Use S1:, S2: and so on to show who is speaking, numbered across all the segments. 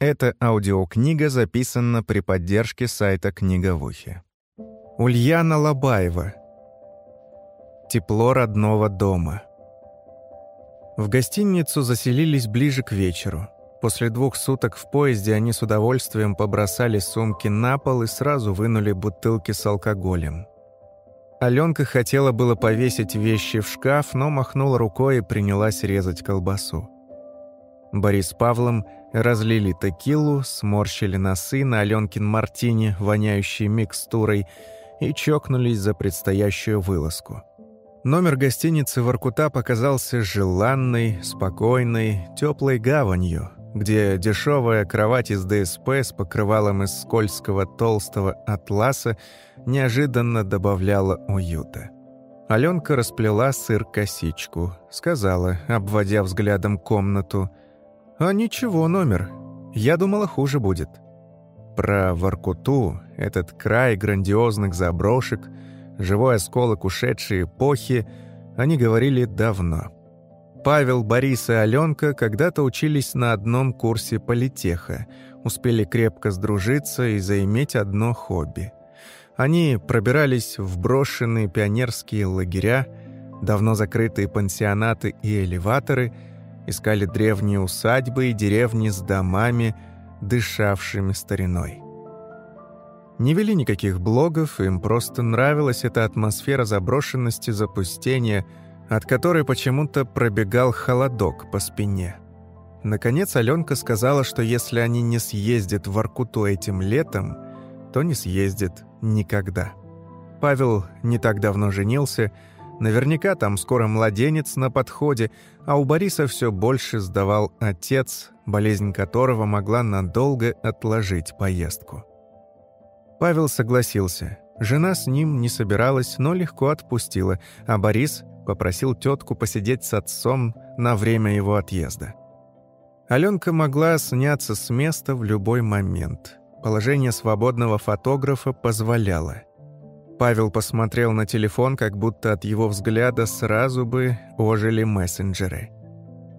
S1: Эта аудиокнига записана при поддержке сайта «Книга в ухе». Ульяна Лобаева. Тепло родного дома. В гостиницу заселились ближе к вечеру. После двух суток в поезде они с удовольствием побросали сумки на пол и сразу вынули бутылки с алкоголем. Аленка хотела было повесить вещи в шкаф, но махнула рукой и принялась резать колбасу. Борис с Павлом разлили текилу, сморщили носы на Аленкин мартини, воняющий микстурой, и чокнулись за предстоящую вылазку. Номер гостиницы «Воркута» показался желанной, спокойной, теплой гаванью, где дешевая кровать из ДСП с покрывалом из скользкого толстого атласа неожиданно добавляла уюта. Аленка расплела сыр-косичку, сказала, обводя взглядом комнату, «А ничего, номер. Я думала, хуже будет». Про Воркуту, этот край грандиозных заброшек, живой осколок ушедшей эпохи, они говорили давно. Павел, Борис и Аленка когда-то учились на одном курсе политеха, успели крепко сдружиться и заиметь одно хобби. Они пробирались в брошенные пионерские лагеря, давно закрытые пансионаты и элеваторы – искали древние усадьбы и деревни с домами, дышавшими стариной. Не вели никаких блогов, им просто нравилась эта атмосфера заброшенности, запустения, от которой почему-то пробегал холодок по спине. Наконец Аленка сказала, что если они не съездят в Аркуту этим летом, то не съездят никогда. Павел не так давно женился – Наверняка там скоро младенец на подходе, а у Бориса все больше сдавал отец, болезнь которого могла надолго отложить поездку. Павел согласился. Жена с ним не собиралась, но легко отпустила, а Борис попросил тетку посидеть с отцом на время его отъезда. Аленка могла сняться с места в любой момент. Положение свободного фотографа позволяло – Павел посмотрел на телефон, как будто от его взгляда сразу бы ожили мессенджеры.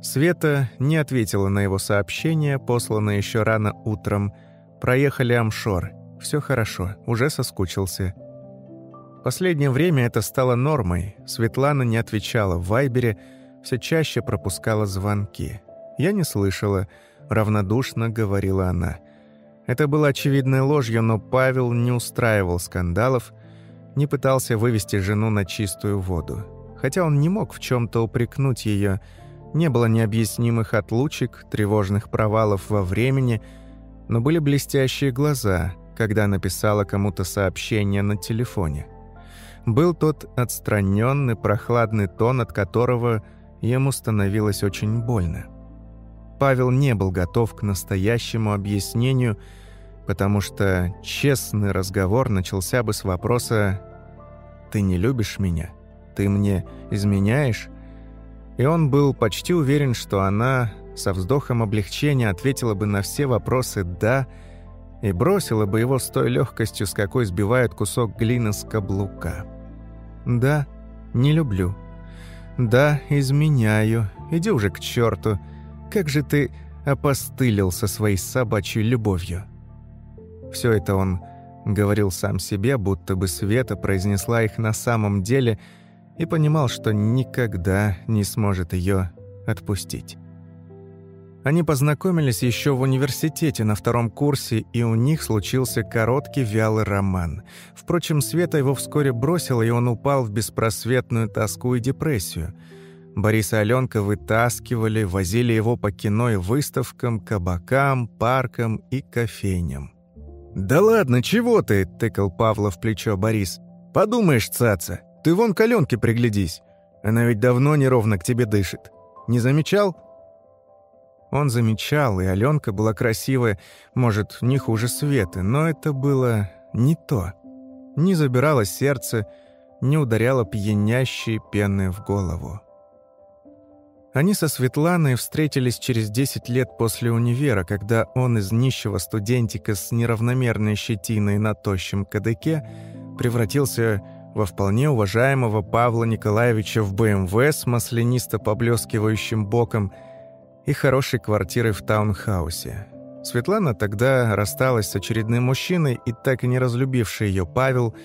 S1: Света не ответила на его сообщение, посланное еще рано утром. Проехали Амшор. Все хорошо, уже соскучился. Последнее время это стало нормой. Светлана не отвечала в Вайбере, все чаще пропускала звонки. Я не слышала, равнодушно говорила она. Это было очевидной ложью, но Павел не устраивал скандалов, не пытался вывести жену на чистую воду. Хотя он не мог в чем то упрекнуть ее, не было необъяснимых отлучек, тревожных провалов во времени, но были блестящие глаза, когда написала кому-то сообщение на телефоне. Был тот отстраненный, прохладный тон, от которого ему становилось очень больно. Павел не был готов к настоящему объяснению – потому что честный разговор начался бы с вопроса «Ты не любишь меня? Ты мне изменяешь?» И он был почти уверен, что она со вздохом облегчения ответила бы на все вопросы «да» и бросила бы его с той легкостью, с какой сбивают кусок глины с каблука. «Да, не люблю. Да, изменяю. Иди уже к черту. Как же ты опостылил со своей собачьей любовью?» Все это он говорил сам себе, будто бы Света произнесла их на самом деле и понимал, что никогда не сможет ее отпустить. Они познакомились еще в университете на втором курсе, и у них случился короткий вялый роман. Впрочем, Света его вскоре бросила, и он упал в беспросветную тоску и депрессию. Борис и Аленка вытаскивали, возили его по кино и выставкам, кабакам, паркам и кофейням. «Да ладно, чего ты?» — тыкал Павла в плечо Борис. «Подумаешь, цаца, ты вон к Аленке приглядись. Она ведь давно неровно к тебе дышит. Не замечал?» Он замечал, и Аленка была красивая, может, не хуже Светы, но это было не то. Не забирало сердце, не ударяло пьянящей пены в голову. Они со Светланой встретились через 10 лет после универа, когда он из нищего студентика с неравномерной щетиной на тощем кадыке превратился во вполне уважаемого Павла Николаевича в БМВ с маслянисто поблескивающим боком и хорошей квартирой в таунхаусе. Светлана тогда рассталась с очередным мужчиной, и так и не разлюбивший ее Павел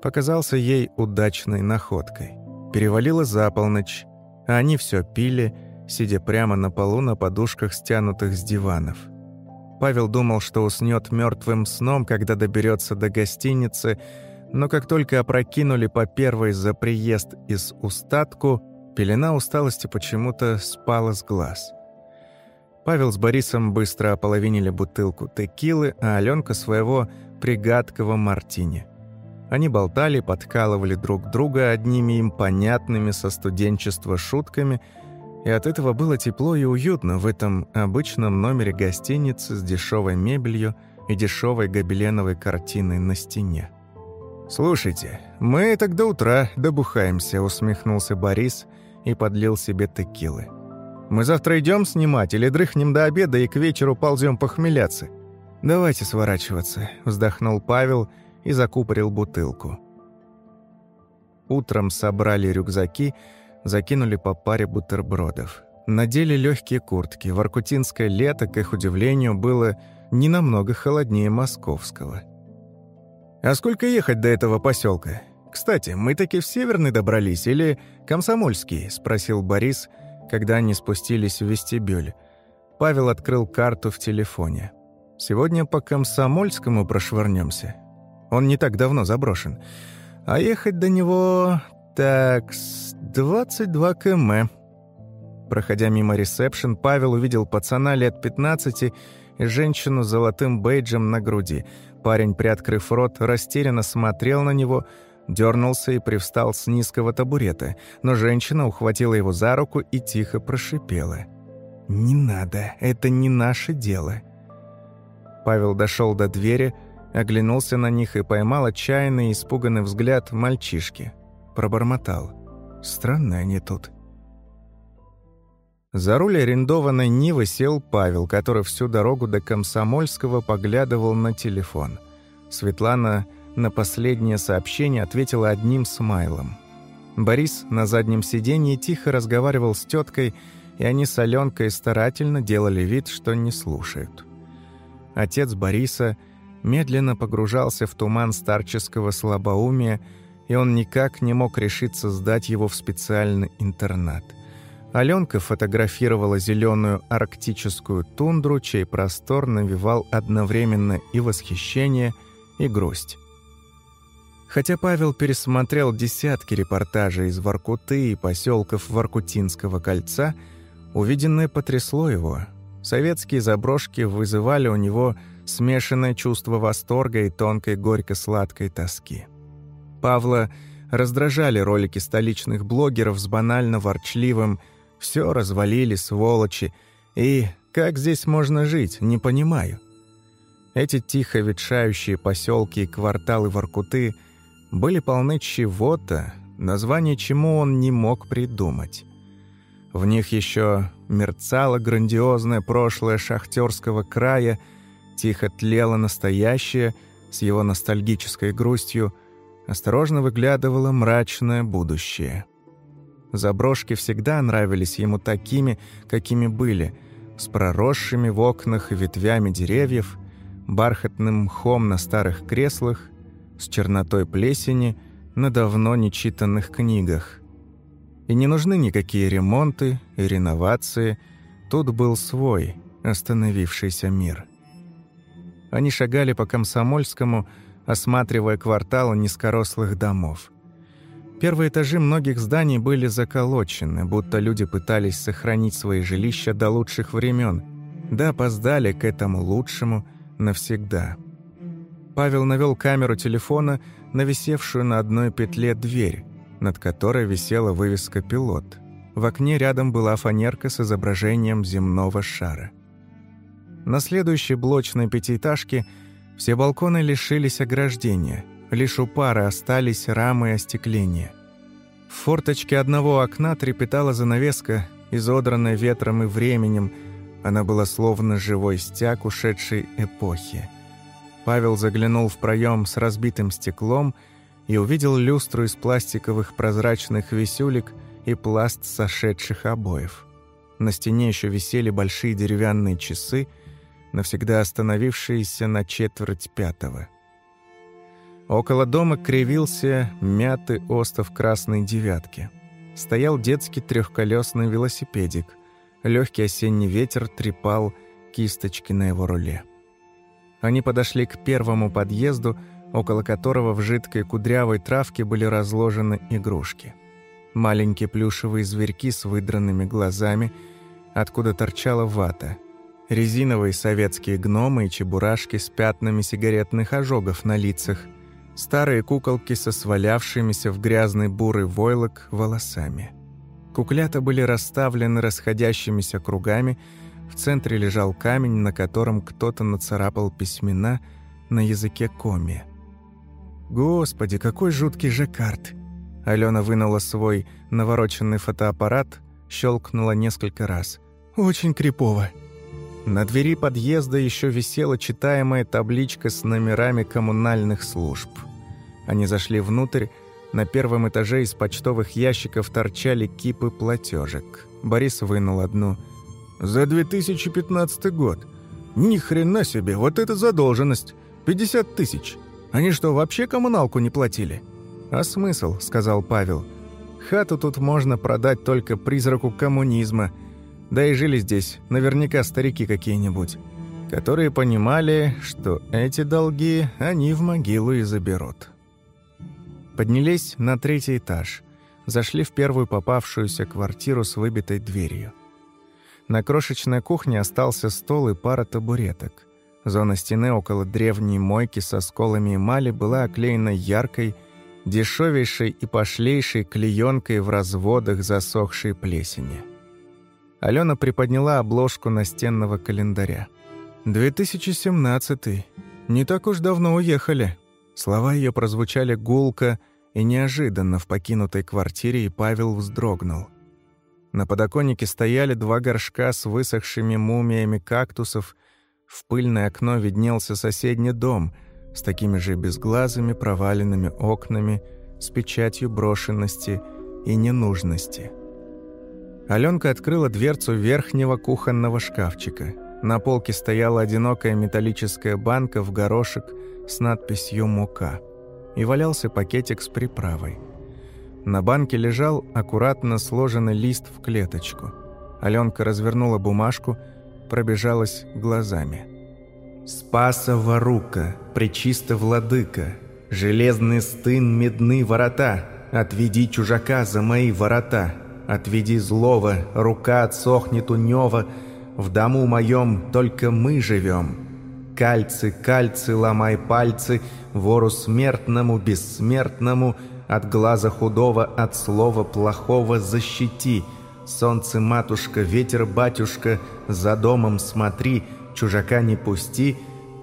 S1: показался ей удачной находкой. Перевалило за полночь, а они все пили, сидя прямо на полу на подушках, стянутых с диванов. Павел думал, что уснет мертвым сном, когда доберется до гостиницы, но как только опрокинули по первой за приезд из устатку, пелена усталости почему-то спала с глаз. Павел с Борисом быстро ополовинили бутылку текилы, а Аленка своего пригадкого мартини. Они болтали, подкалывали друг друга одними им понятными со студенчества шутками, и от этого было тепло и уютно в этом обычном номере гостиницы с дешевой мебелью и дешевой гобеленовой картиной на стене. «Слушайте, мы так до утра добухаемся», — усмехнулся Борис и подлил себе текилы. Мы завтра идем снимать или дрыхнем до обеда и к вечеру ползем похмеляться?» «Давайте сворачиваться», — вздохнул Павел и закупорил бутылку. Утром собрали рюкзаки, закинули по паре бутербродов. Надели легкие куртки. В Аркутинское лето, к их удивлению, было не намного холоднее московского. «А сколько ехать до этого поселка? Кстати, мы таки в Северный добрались или Комсомольский?» — спросил Борис — когда они спустились в вестибюль. Павел открыл карту в телефоне. «Сегодня по Комсомольскому прошвырнемся. Он не так давно заброшен. А ехать до него... так... 22 км». Проходя мимо ресепшн, Павел увидел пацана лет 15 и женщину с золотым бейджем на груди. Парень, приоткрыв рот, растерянно смотрел на него – дернулся и привстал с низкого табурета, но женщина ухватила его за руку и тихо прошипела. «Не надо, это не наше дело». Павел дошел до двери, оглянулся на них и поймал отчаянный и испуганный взгляд мальчишки. Пробормотал. «Странные они тут». За руль арендованной Нивы сел Павел, который всю дорогу до Комсомольского поглядывал на телефон. Светлана на последнее сообщение ответила одним смайлом. Борис на заднем сиденье тихо разговаривал с теткой, и они с Аленкой старательно делали вид, что не слушают. Отец Бориса медленно погружался в туман старческого слабоумия, и он никак не мог решиться сдать его в специальный интернат. Аленка фотографировала зеленую арктическую тундру, чей простор навевал одновременно и восхищение, и грусть. Хотя Павел пересмотрел десятки репортажей из Воркуты и поселков Воркутинского кольца, увиденное потрясло его. Советские заброшки вызывали у него смешанное чувство восторга и тонкой горько-сладкой тоски. Павла раздражали ролики столичных блогеров с банально ворчливым «все развалили, сволочи» и «как здесь можно жить, не понимаю». Эти тихо ветшающие поселки и кварталы Воркуты – были полны чего-то, название чему он не мог придумать. В них еще мерцало грандиозное прошлое шахтерского края, тихо тлело настоящее с его ностальгической грустью, осторожно выглядывало мрачное будущее. Заброшки всегда нравились ему такими, какими были, с проросшими в окнах ветвями деревьев, бархатным мхом на старых креслах с чернотой плесени на давно нечитанных книгах. И не нужны никакие ремонты и реновации, тут был свой, остановившийся мир. Они шагали по Комсомольскому, осматривая кварталы низкорослых домов. Первые этажи многих зданий были заколочены, будто люди пытались сохранить свои жилища до лучших времен, да опоздали к этому лучшему навсегда. Павел навел камеру телефона на висевшую на одной петле дверь, над которой висела вывеска «Пилот». В окне рядом была фанерка с изображением земного шара. На следующей блочной пятиэтажке все балконы лишились ограждения, лишь у пары остались рамы и остекления. В форточке одного окна трепетала занавеска, изодранная ветром и временем, она была словно живой стяг ушедшей эпохи. Павел заглянул в проем с разбитым стеклом и увидел люстру из пластиковых прозрачных висюлек и пласт сошедших обоев. На стене еще висели большие деревянные часы, навсегда остановившиеся на четверть пятого. Около дома кривился мятый остов красной девятки. Стоял детский трехколесный велосипедик. Легкий осенний ветер трепал кисточки на его руле. Они подошли к первому подъезду, около которого в жидкой кудрявой травке были разложены игрушки. Маленькие плюшевые зверьки с выдранными глазами, откуда торчала вата. Резиновые советские гномы и чебурашки с пятнами сигаретных ожогов на лицах. Старые куколки со свалявшимися в грязный бурый войлок волосами. Куклята были расставлены расходящимися кругами, в центре лежал камень, на котором кто-то нацарапал письмена на языке коми. «Господи, какой жуткий жаккард!» Алена вынула свой навороченный фотоаппарат, щелкнула несколько раз. «Очень крипово!» На двери подъезда еще висела читаемая табличка с номерами коммунальных служб. Они зашли внутрь, на первом этаже из почтовых ящиков торчали кипы платежек. Борис вынул одну – за 2015 год. Ни хрена себе, вот это задолженность. 50 тысяч. Они что, вообще коммуналку не платили? А смысл, сказал Павел. Хату тут можно продать только призраку коммунизма. Да и жили здесь наверняка старики какие-нибудь, которые понимали, что эти долги они в могилу и заберут. Поднялись на третий этаж. Зашли в первую попавшуюся квартиру с выбитой дверью. На крошечной кухне остался стол и пара табуреток. Зона стены около древней мойки со сколами эмали была оклеена яркой, дешевейшей и пошлейшей клеенкой в разводах засохшей плесени. Алена приподняла обложку настенного календаря. «2017. Не так уж давно уехали». Слова ее прозвучали гулко и неожиданно в покинутой квартире, и Павел вздрогнул. На подоконнике стояли два горшка с высохшими мумиями кактусов. В пыльное окно виднелся соседний дом с такими же безглазыми проваленными окнами, с печатью брошенности и ненужности. Аленка открыла дверцу верхнего кухонного шкафчика. На полке стояла одинокая металлическая банка в горошек с надписью «Мука» и валялся пакетик с приправой. На банке лежал аккуратно сложенный лист в клеточку. Аленка развернула бумажку, пробежалась глазами. «Спасова рука, пречисто владыка, железный стын медны ворота, отведи чужака за мои ворота, отведи злого, рука отсохнет у нева, в дому моем только мы живем. Кальцы, кальцы, ломай пальцы, вору смертному, бессмертному — от глаза худого, от слова плохого защити. Солнце, матушка, ветер, батюшка, за домом смотри, чужака не пусти.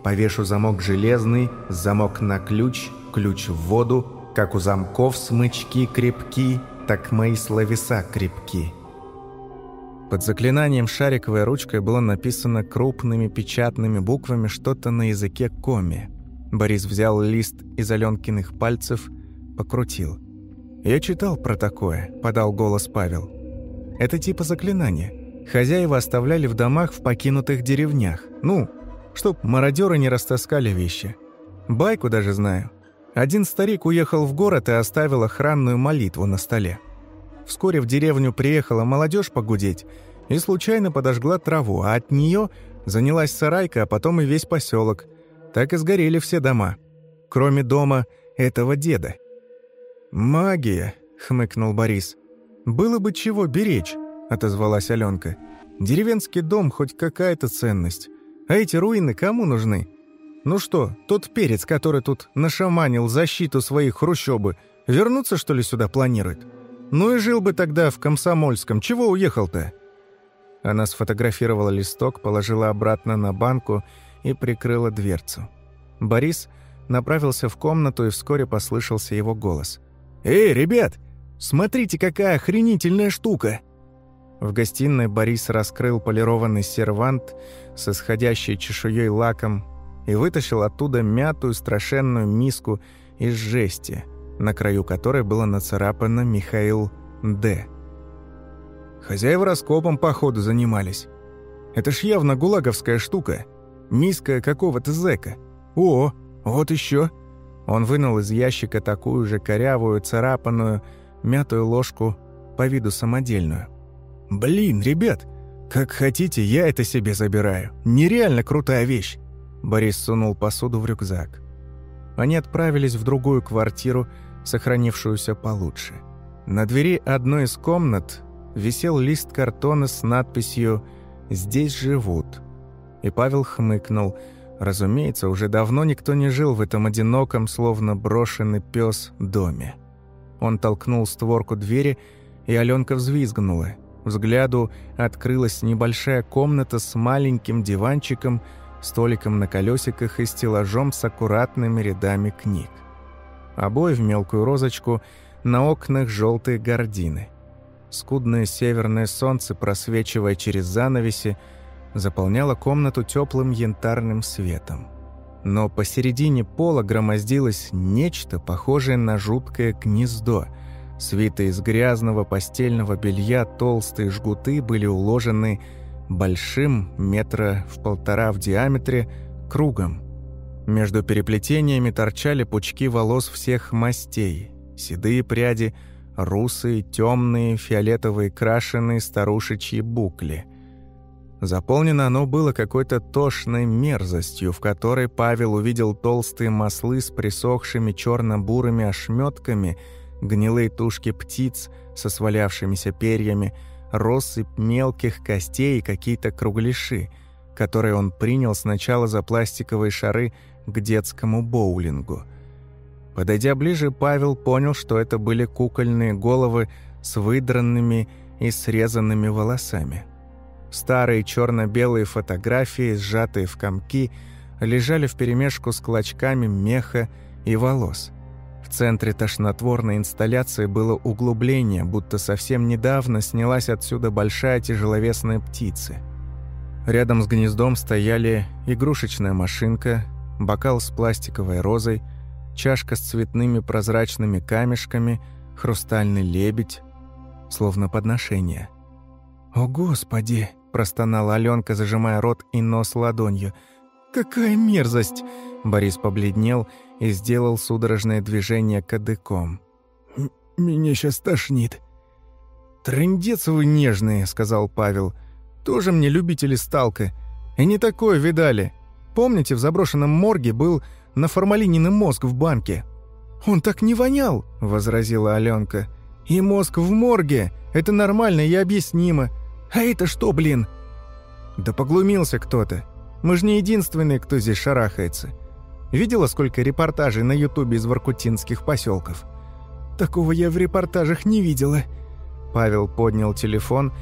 S1: Повешу замок железный, замок на ключ, ключ в воду, как у замков смычки крепки, так мои словеса крепки. Под заклинанием шариковой ручкой было написано крупными печатными буквами что-то на языке коми. Борис взял лист из Аленкиных пальцев – покрутил. «Я читал про такое», — подал голос Павел. «Это типа заклинания. Хозяева оставляли в домах в покинутых деревнях. Ну, чтоб мародеры не растаскали вещи. Байку даже знаю. Один старик уехал в город и оставил охранную молитву на столе. Вскоре в деревню приехала молодежь погудеть и случайно подожгла траву, а от нее занялась сарайка, а потом и весь поселок. Так и сгорели все дома, кроме дома этого деда. «Магия», — хмыкнул Борис. «Было бы чего беречь», — отозвалась Аленка. «Деревенский дом хоть какая-то ценность. А эти руины кому нужны? Ну что, тот перец, который тут нашаманил защиту своей хрущобы, вернуться, что ли, сюда планирует? Ну и жил бы тогда в Комсомольском. Чего уехал-то?» Она сфотографировала листок, положила обратно на банку и прикрыла дверцу. Борис направился в комнату, и вскоре послышался его голос. «Эй, ребят, смотрите, какая охренительная штука!» В гостиной Борис раскрыл полированный сервант с исходящей чешуей лаком и вытащил оттуда мятую страшенную миску из жести, на краю которой было нацарапано «Михаил Д». Хозяева раскопом, походу, занимались. Это ж явно гулаговская штука. Миска какого-то зэка. О, вот еще. Он вынул из ящика такую же корявую, царапанную, мятую ложку, по виду самодельную. «Блин, ребят, как хотите, я это себе забираю. Нереально крутая вещь!» Борис сунул посуду в рюкзак. Они отправились в другую квартиру, сохранившуюся получше. На двери одной из комнат висел лист картона с надписью «Здесь живут». И Павел хмыкнул. Разумеется, уже давно никто не жил в этом одиноком, словно брошенный пес доме. Он толкнул створку двери, и Аленка взвизгнула. Взгляду открылась небольшая комната с маленьким диванчиком, столиком на колесиках и стеллажом с аккуратными рядами книг. Обои в мелкую розочку, на окнах желтые гардины. Скудное северное солнце, просвечивая через занавеси, заполняло комнату теплым янтарным светом. Но посередине пола громоздилось нечто, похожее на жуткое гнездо. Свитые из грязного постельного белья толстые жгуты были уложены большим, метра в полтора в диаметре, кругом. Между переплетениями торчали пучки волос всех мастей, седые пряди, русые, темные, фиолетовые крашеные старушечьи букли. Заполнено оно было какой-то тошной мерзостью, в которой Павел увидел толстые маслы с присохшими черно-бурыми ошметками, гнилые тушки птиц со свалявшимися перьями, россыпь мелких костей и какие-то кругляши, которые он принял сначала за пластиковые шары к детскому боулингу. Подойдя ближе, Павел понял, что это были кукольные головы с выдранными и срезанными волосами. Старые черно-белые фотографии, сжатые в комки, лежали вперемешку с клочками меха и волос. Центре тошнотворной инсталляции было углубление, будто совсем недавно снялась отсюда большая тяжеловесная птица. Рядом с гнездом стояли игрушечная машинка, бокал с пластиковой розой, чашка с цветными прозрачными камешками, хрустальный лебедь, словно подношение. «О, Господи!» простонала Аленка, зажимая рот и нос ладонью. «Какая мерзость!» Борис побледнел сделал судорожное движение кадыком. «Меня сейчас тошнит». «Трындец вы нежные», — сказал Павел. «Тоже мне любители сталка. И не такое видали. Помните, в заброшенном морге был наформалиненный мозг в банке?» «Он так не вонял», — возразила Аленка. «И мозг в морге. Это нормально и объяснимо. А это что, блин?» «Да поглумился кто-то. Мы же не единственные, кто здесь шарахается. Видела, сколько репортажей на ютубе из воркутинских поселков? Такого я в репортажах не видела». Павел поднял телефон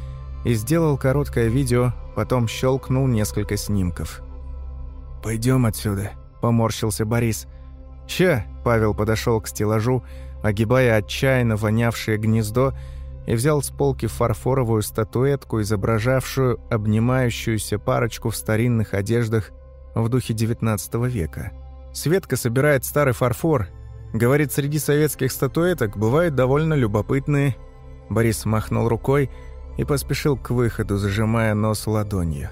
S1: и сделал короткое видео, потом щелкнул несколько снимков. «Пойдем отсюда», — поморщился Борис. «Ща», — Павел подошел к стеллажу, огибая отчаянно вонявшее гнездо, и взял с полки фарфоровую статуэтку, изображавшую обнимающуюся парочку в старинных одеждах в духе XIX века. Светка собирает старый фарфор. Говорит, среди советских статуэток бывают довольно любопытные. Борис махнул рукой и поспешил к выходу, зажимая нос ладонью.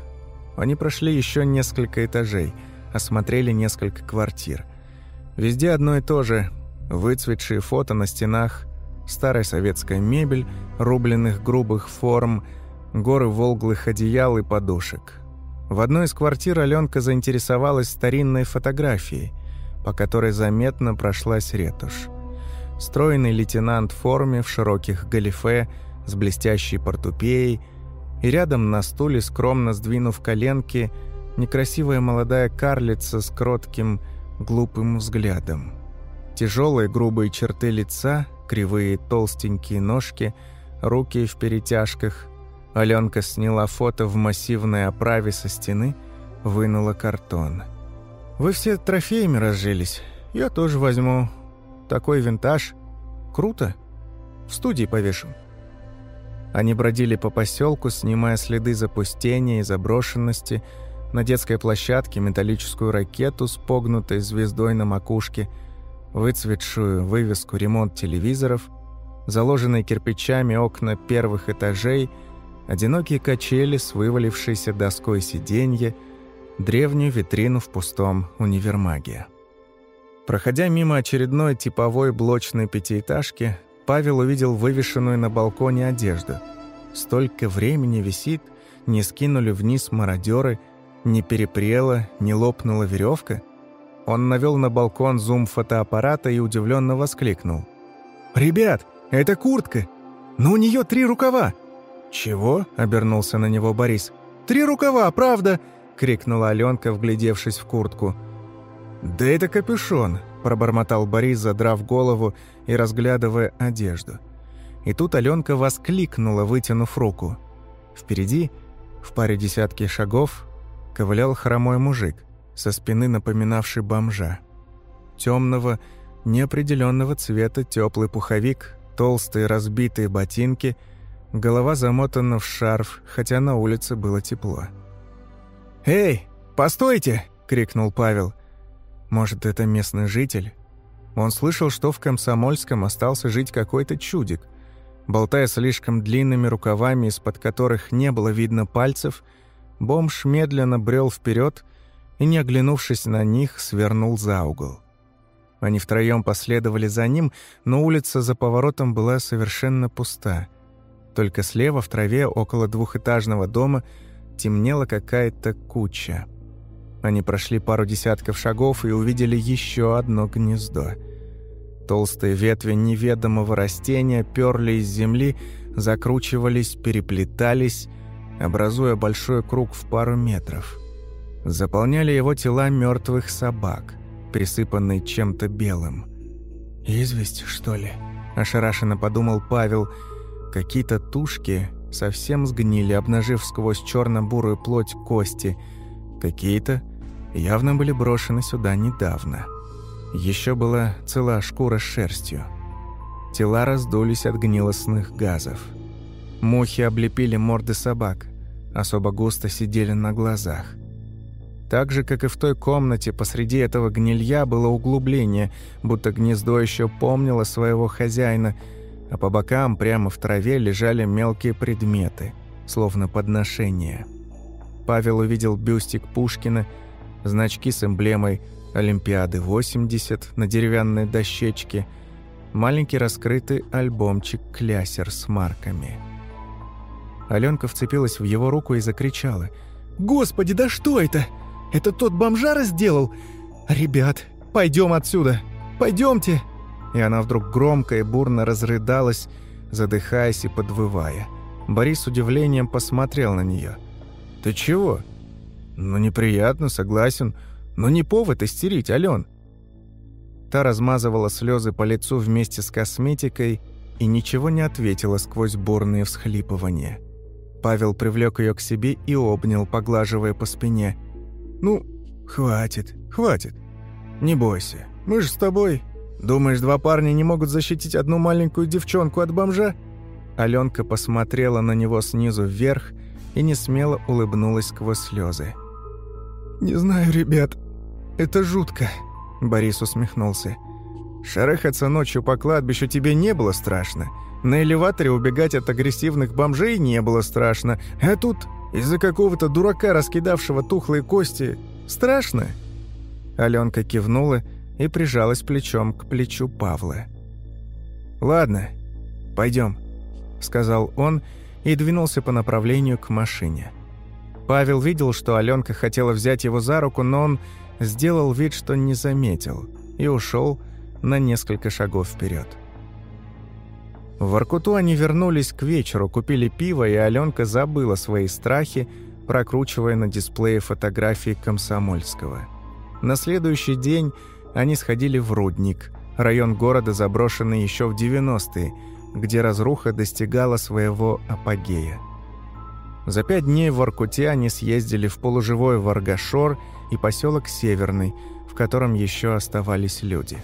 S1: Они прошли еще несколько этажей, осмотрели несколько квартир. Везде одно и то же. Выцветшие фото на стенах, старая советская мебель, рубленных грубых форм, горы волглых одеял и подушек. В одной из квартир Аленка заинтересовалась старинной фотографией, по которой заметно прошлась ретушь. Стройный лейтенант в форме, в широких галифе, с блестящей портупеей, и рядом на стуле, скромно сдвинув коленки, некрасивая молодая карлица с кротким, глупым взглядом. Тяжелые грубые черты лица — кривые толстенькие ножки, руки в перетяжках. Аленка сняла фото в массивной оправе со стены, вынула картон. «Вы все трофеями разжились. Я тоже возьму. Такой винтаж. Круто. В студии повешу». Они бродили по поселку, снимая следы запустения и заброшенности, на детской площадке металлическую ракету с погнутой звездой на макушке – выцветшую вывеску «Ремонт телевизоров», заложенные кирпичами окна первых этажей, одинокие качели с вывалившейся доской сиденья, древнюю витрину в пустом универмаге. Проходя мимо очередной типовой блочной пятиэтажки, Павел увидел вывешенную на балконе одежду. Столько времени висит, не скинули вниз мародеры, не перепрела, не лопнула веревка. Он навел на балкон зум фотоаппарата и удивленно воскликнул. «Ребят, это куртка! Но у нее три рукава!» «Чего?» — обернулся на него Борис. «Три рукава, правда!» — крикнула Аленка, вглядевшись в куртку. «Да это капюшон!» — пробормотал Борис, задрав голову и разглядывая одежду. И тут Аленка воскликнула, вытянув руку. Впереди, в паре десятки шагов, ковылял хромой мужик, со спины напоминавший бомжа. Темного, неопределенного цвета теплый пуховик, толстые разбитые ботинки, голова замотана в шарф, хотя на улице было тепло. «Эй, постойте!» — крикнул Павел. Может, это местный житель? Он слышал, что в Комсомольском остался жить какой-то чудик. Болтая слишком длинными рукавами, из-под которых не было видно пальцев, бомж медленно брел вперед и, не оглянувшись на них, свернул за угол. Они втроем последовали за ним, но улица за поворотом была совершенно пуста. Только слева в траве около двухэтажного дома темнела какая-то куча – они прошли пару десятков шагов и увидели еще одно гнездо. Толстые ветви неведомого растения перли из земли, закручивались, переплетались, образуя большой круг в пару метров. Заполняли его тела мертвых собак, присыпанные чем-то белым. «Известь, что ли?» – ошарашенно подумал Павел. Какие-то тушки совсем сгнили, обнажив сквозь черно-бурую плоть кости. Какие-то явно были брошены сюда недавно. Еще была цела шкура с шерстью. Тела раздулись от гнилостных газов. Мухи облепили морды собак, особо густо сидели на глазах. Так же, как и в той комнате, посреди этого гнилья было углубление, будто гнездо еще помнило своего хозяина, а по бокам прямо в траве лежали мелкие предметы, словно подношения. Павел увидел бюстик Пушкина – значки с эмблемой Олимпиады 80 на деревянной дощечке, маленький раскрытый альбомчик «Клясер» с марками. Аленка вцепилась в его руку и закричала. «Господи, да что это? Это тот бомжара сделал? Ребят, пойдем отсюда! Пойдемте!» И она вдруг громко и бурно разрыдалась, задыхаясь и подвывая. Борис с удивлением посмотрел на нее. «Ты чего?» «Ну, неприятно, согласен. Но не повод истерить, Ален». Та размазывала слезы по лицу вместе с косметикой и ничего не ответила сквозь бурные всхлипывания. Павел привлек ее к себе и обнял, поглаживая по спине. «Ну, хватит, хватит. Не бойся. Мы же с тобой. Думаешь, два парня не могут защитить одну маленькую девчонку от бомжа?» Аленка посмотрела на него снизу вверх и несмело улыбнулась сквозь слезы. «Не знаю, ребят. Это жутко», — Борис усмехнулся. «Шарахаться ночью по кладбищу тебе не было страшно. На элеваторе убегать от агрессивных бомжей не было страшно. А тут из-за какого-то дурака, раскидавшего тухлые кости, страшно?» Аленка кивнула и прижалась плечом к плечу Павла. «Ладно, пойдем», — сказал он и двинулся по направлению к машине. Павел видел, что Аленка хотела взять его за руку, но он сделал вид, что не заметил, и ушел на несколько шагов вперед. В Воркуту они вернулись к вечеру, купили пиво, и Аленка забыла свои страхи, прокручивая на дисплее фотографии Комсомольского. На следующий день они сходили в Рудник, район города, заброшенный еще в 90-е, где разруха достигала своего апогея. За пять дней в Воркуте они съездили в полуживой Варгашор и поселок Северный, в котором еще оставались люди.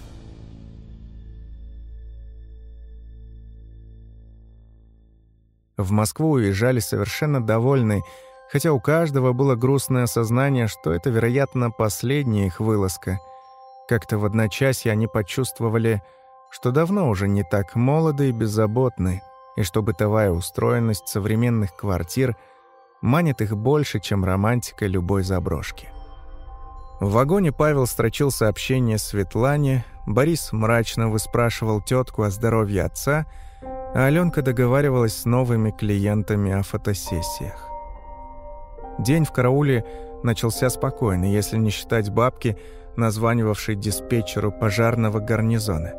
S1: В Москву уезжали совершенно довольны, хотя у каждого было грустное осознание, что это, вероятно, последняя их вылазка. Как-то в одночасье они почувствовали, что давно уже не так молоды и беззаботны, и что бытовая устроенность современных квартир – манит их больше, чем романтика любой заброшки. В вагоне Павел строчил сообщение Светлане, Борис мрачно выспрашивал тетку о здоровье отца, а Аленка договаривалась с новыми клиентами о фотосессиях. День в карауле начался спокойно, если не считать бабки, названивавшей диспетчеру пожарного гарнизона.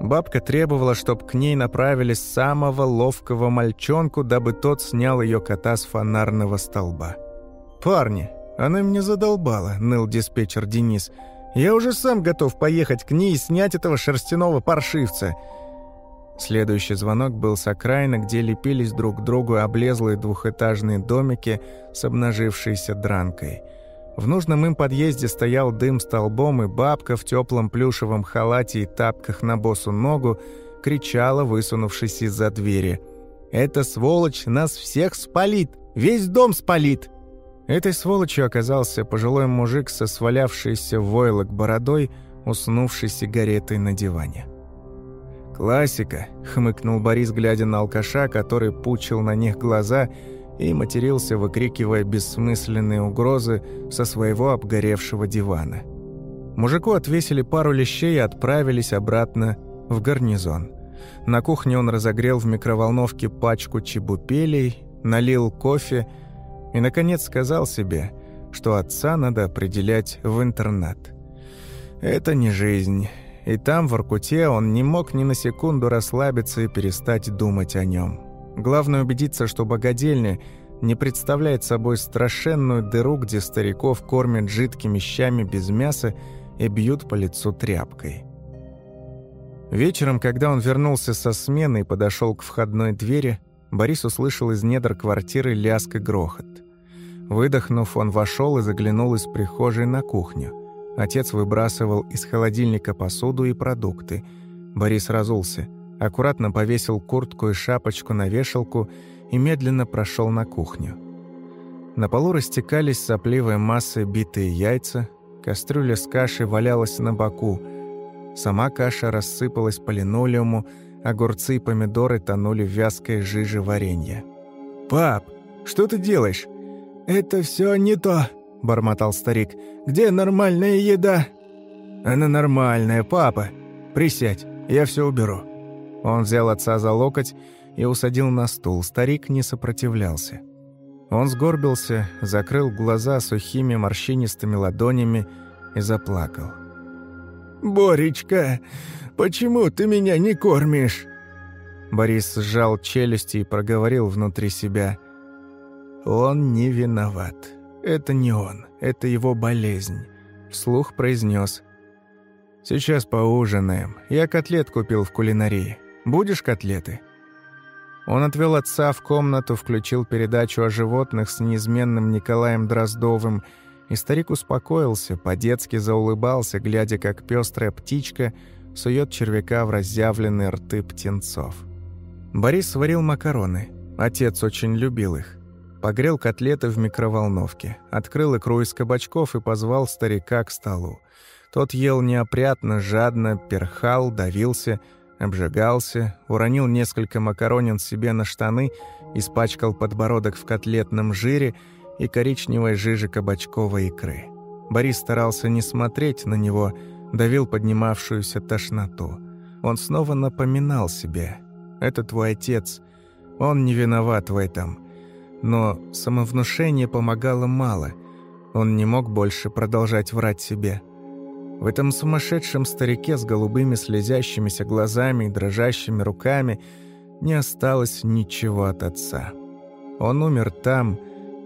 S1: Бабка требовала, чтобы к ней направили самого ловкого мальчонку, дабы тот снял ее кота с фонарного столба. «Парни, она меня задолбала», — ныл диспетчер Денис. «Я уже сам готов поехать к ней и снять этого шерстяного паршивца». Следующий звонок был с окраины, где лепились друг к другу облезлые двухэтажные домики с обнажившейся дранкой. В нужном им подъезде стоял дым столбом, и бабка в теплом плюшевом халате и тапках на босу ногу кричала, высунувшись из-за двери. «Эта сволочь нас всех спалит! Весь дом спалит!» Этой сволочью оказался пожилой мужик со свалявшейся войлок бородой, уснувший сигаретой на диване. «Классика», — хмыкнул Борис, глядя на алкаша, который пучил на них глаза и матерился, выкрикивая бессмысленные угрозы со своего обгоревшего дивана. Мужику отвесили пару лещей и отправились обратно в гарнизон. На кухне он разогрел в микроволновке пачку чебупелей, налил кофе и, наконец, сказал себе, что отца надо определять в интернат. «Это не жизнь». И там, в Аркуте, он не мог ни на секунду расслабиться и перестать думать о нем. Главное убедиться, что богадельня не представляет собой страшенную дыру, где стариков кормят жидкими щами без мяса и бьют по лицу тряпкой. Вечером, когда он вернулся со смены и подошел к входной двери, Борис услышал из недр квартиры лязг и грохот. Выдохнув, он вошел и заглянул из прихожей на кухню. Отец выбрасывал из холодильника посуду и продукты. Борис разулся, аккуратно повесил куртку и шапочку на вешалку и медленно прошел на кухню. На полу растекались сопливой массой битые яйца, кастрюля с кашей валялась на боку. Сама каша рассыпалась по линолеуму, огурцы и помидоры тонули в вязкой жиже варенья. «Пап, что ты делаешь?» «Это все не то», — бормотал старик. «Где нормальная еда?» «Она нормальная, папа. Присядь, я все уберу». Он взял отца за локоть и усадил на стул. Старик не сопротивлялся. Он сгорбился, закрыл глаза сухими морщинистыми ладонями и заплакал. «Боречка, почему ты меня не кормишь?» Борис сжал челюсти и проговорил внутри себя. «Он не виноват. Это не он, это его болезнь», — вслух произнес. «Сейчас поужинаем. Я котлет купил в кулинарии. Будешь котлеты?» Он отвел отца в комнату, включил передачу о животных с неизменным Николаем Дроздовым, и старик успокоился, по-детски заулыбался, глядя, как пестрая птичка сует червяка в разъявленные рты птенцов. Борис сварил макароны. Отец очень любил их. Погрел котлеты в микроволновке, открыл икру из кабачков и позвал старика к столу. Тот ел неопрятно, жадно, перхал, давился, обжигался, уронил несколько макаронин себе на штаны, испачкал подбородок в котлетном жире и коричневой жиже кабачковой икры. Борис старался не смотреть на него, давил поднимавшуюся тошноту. Он снова напоминал себе. «Это твой отец. Он не виноват в этом. Но самовнушение помогало мало. Он не мог больше продолжать врать себе. В этом сумасшедшем старике с голубыми слезящимися глазами и дрожащими руками не осталось ничего от отца. Он умер там,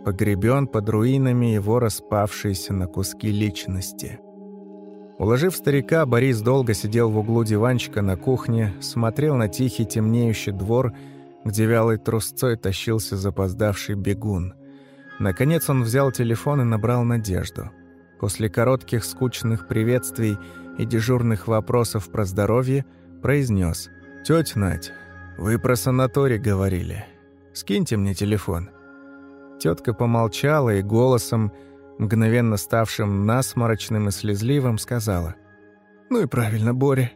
S1: погребен под руинами его распавшейся на куски личности. Уложив старика, Борис долго сидел в углу диванчика на кухне, смотрел на тихий темнеющий двор – где вялой трусцой тащился запоздавший бегун. Наконец он взял телефон и набрал Надежду. После коротких скучных приветствий и дежурных вопросов про здоровье произнес: «Тётя Надь, вы про санаторий говорили. Скиньте мне телефон». Тетка помолчала и голосом, мгновенно ставшим насморочным и слезливым, сказала. «Ну и правильно, Боря.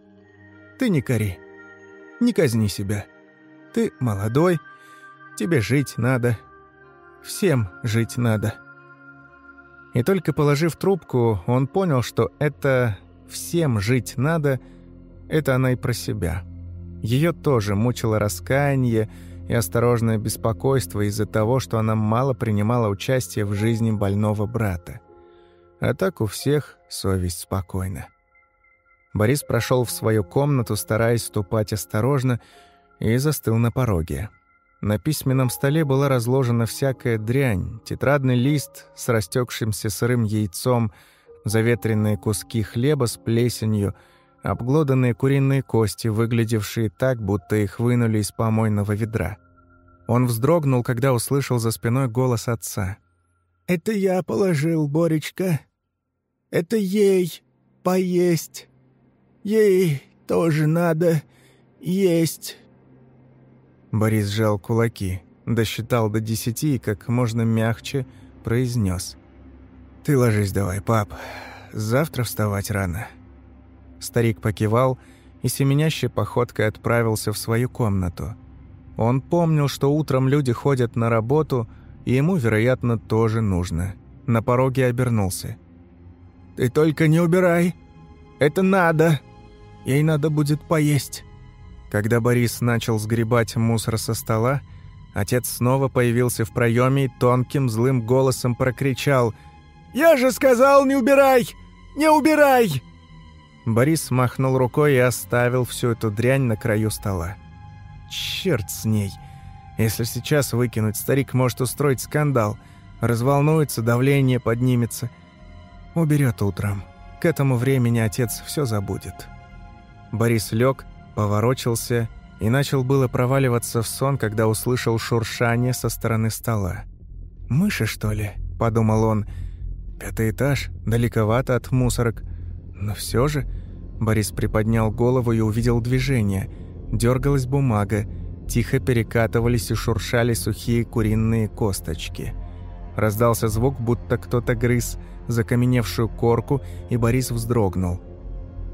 S1: Ты не кори. Не казни себя. Ты молодой, тебе жить надо. Всем жить надо. И только положив трубку, он понял, что это «всем жить надо» — это она и про себя. Ее тоже мучило раскаяние и осторожное беспокойство из-за того, что она мало принимала участие в жизни больного брата. А так у всех совесть спокойна. Борис прошел в свою комнату, стараясь ступать осторожно, и застыл на пороге. На письменном столе была разложена всякая дрянь, тетрадный лист с растекшимся сырым яйцом, заветренные куски хлеба с плесенью, обглоданные куриные кости, выглядевшие так, будто их вынули из помойного ведра. Он вздрогнул, когда услышал за спиной голос отца.
S2: «Это я положил, Боречка. Это ей поесть. Ей тоже надо есть».
S1: Борис сжал кулаки, досчитал до десяти и как можно мягче произнес: «Ты ложись давай, пап. Завтра вставать рано». Старик покивал и семенящей походкой отправился в свою комнату. Он помнил, что утром люди ходят на работу, и ему, вероятно, тоже нужно. На пороге обернулся.
S2: «Ты только не убирай! Это надо! Ей надо будет поесть!»
S1: Когда Борис начал сгребать мусор со стола, отец снова появился в проеме и тонким злым голосом прокричал «Я же сказал, не убирай! Не убирай!» Борис махнул рукой и оставил всю эту дрянь на краю стола. «Черт с ней! Если сейчас выкинуть, старик может устроить скандал. Разволнуется, давление поднимется. Уберет утром. К этому времени отец все забудет». Борис лег, поворочился и начал было проваливаться в сон, когда услышал шуршание со стороны стола. «Мыши, что ли?» – подумал он. «Пятый этаж, далековато от мусорок. Но все же...» Борис приподнял голову и увидел движение. Дергалась бумага, тихо перекатывались и шуршали сухие куриные косточки. Раздался звук, будто кто-то грыз закаменевшую корку, и Борис вздрогнул.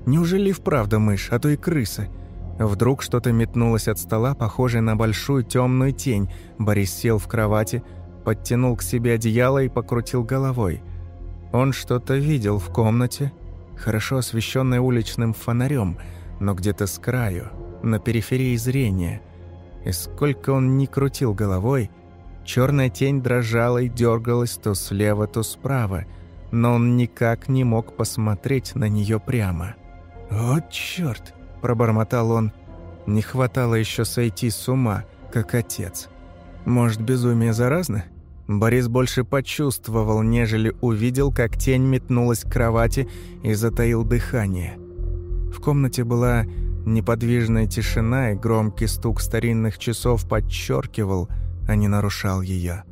S1: «Неужели вправду мышь, а то и крыса?» Вдруг что-то метнулось от стола, похожее на большую темную тень. Борис сел в кровати, подтянул к себе одеяло и покрутил головой. Он что-то видел в комнате, хорошо освещенной уличным фонарем, но где-то с краю, на периферии зрения. И сколько он ни крутил головой, черная тень дрожала и дергалась то слева, то справа, но он никак не мог посмотреть на нее прямо. «Вот черт! Пробормотал он. Не хватало еще сойти с ума, как отец. Может, безумие заразно? Борис больше почувствовал, нежели увидел, как тень метнулась к кровати и затаил дыхание. В комнате была неподвижная тишина, и громкий стук старинных часов подчеркивал, а не нарушал ее.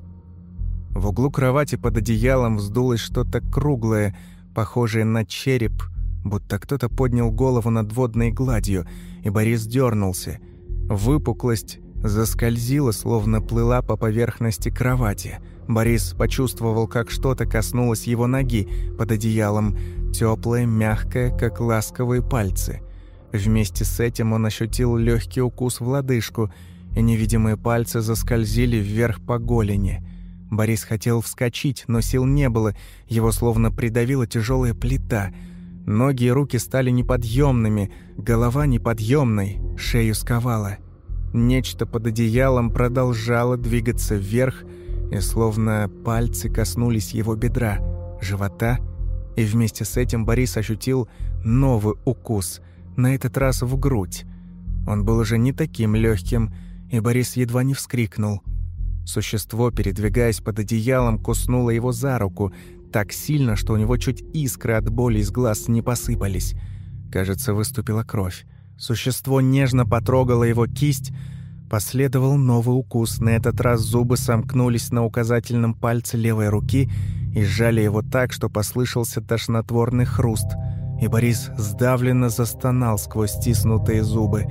S1: В углу кровати под одеялом вздулось что-то круглое, похожее на череп – будто кто-то поднял голову над водной гладью, и Борис дернулся. Выпуклость заскользила, словно плыла по поверхности кровати. Борис почувствовал, как что-то коснулось его ноги под одеялом, теплое, мягкое, как ласковые пальцы. Вместе с этим он ощутил легкий укус в лодыжку, и невидимые пальцы заскользили вверх по голени. Борис хотел вскочить, но сил не было, его словно придавила тяжелая плита – Ноги и руки стали неподъемными, голова неподъемной, шею сковала. Нечто под одеялом продолжало двигаться вверх, и словно пальцы коснулись его бедра, живота, и вместе с этим Борис ощутил новый укус, на этот раз в грудь. Он был уже не таким легким, и Борис едва не вскрикнул. Существо, передвигаясь под одеялом, куснуло его за руку, так сильно, что у него чуть искры от боли из глаз не посыпались. Кажется, выступила кровь. Существо нежно потрогало его кисть, последовал новый укус. На этот раз зубы сомкнулись на указательном пальце левой руки и сжали его так, что послышался тошнотворный хруст. И Борис сдавленно застонал сквозь стиснутые зубы.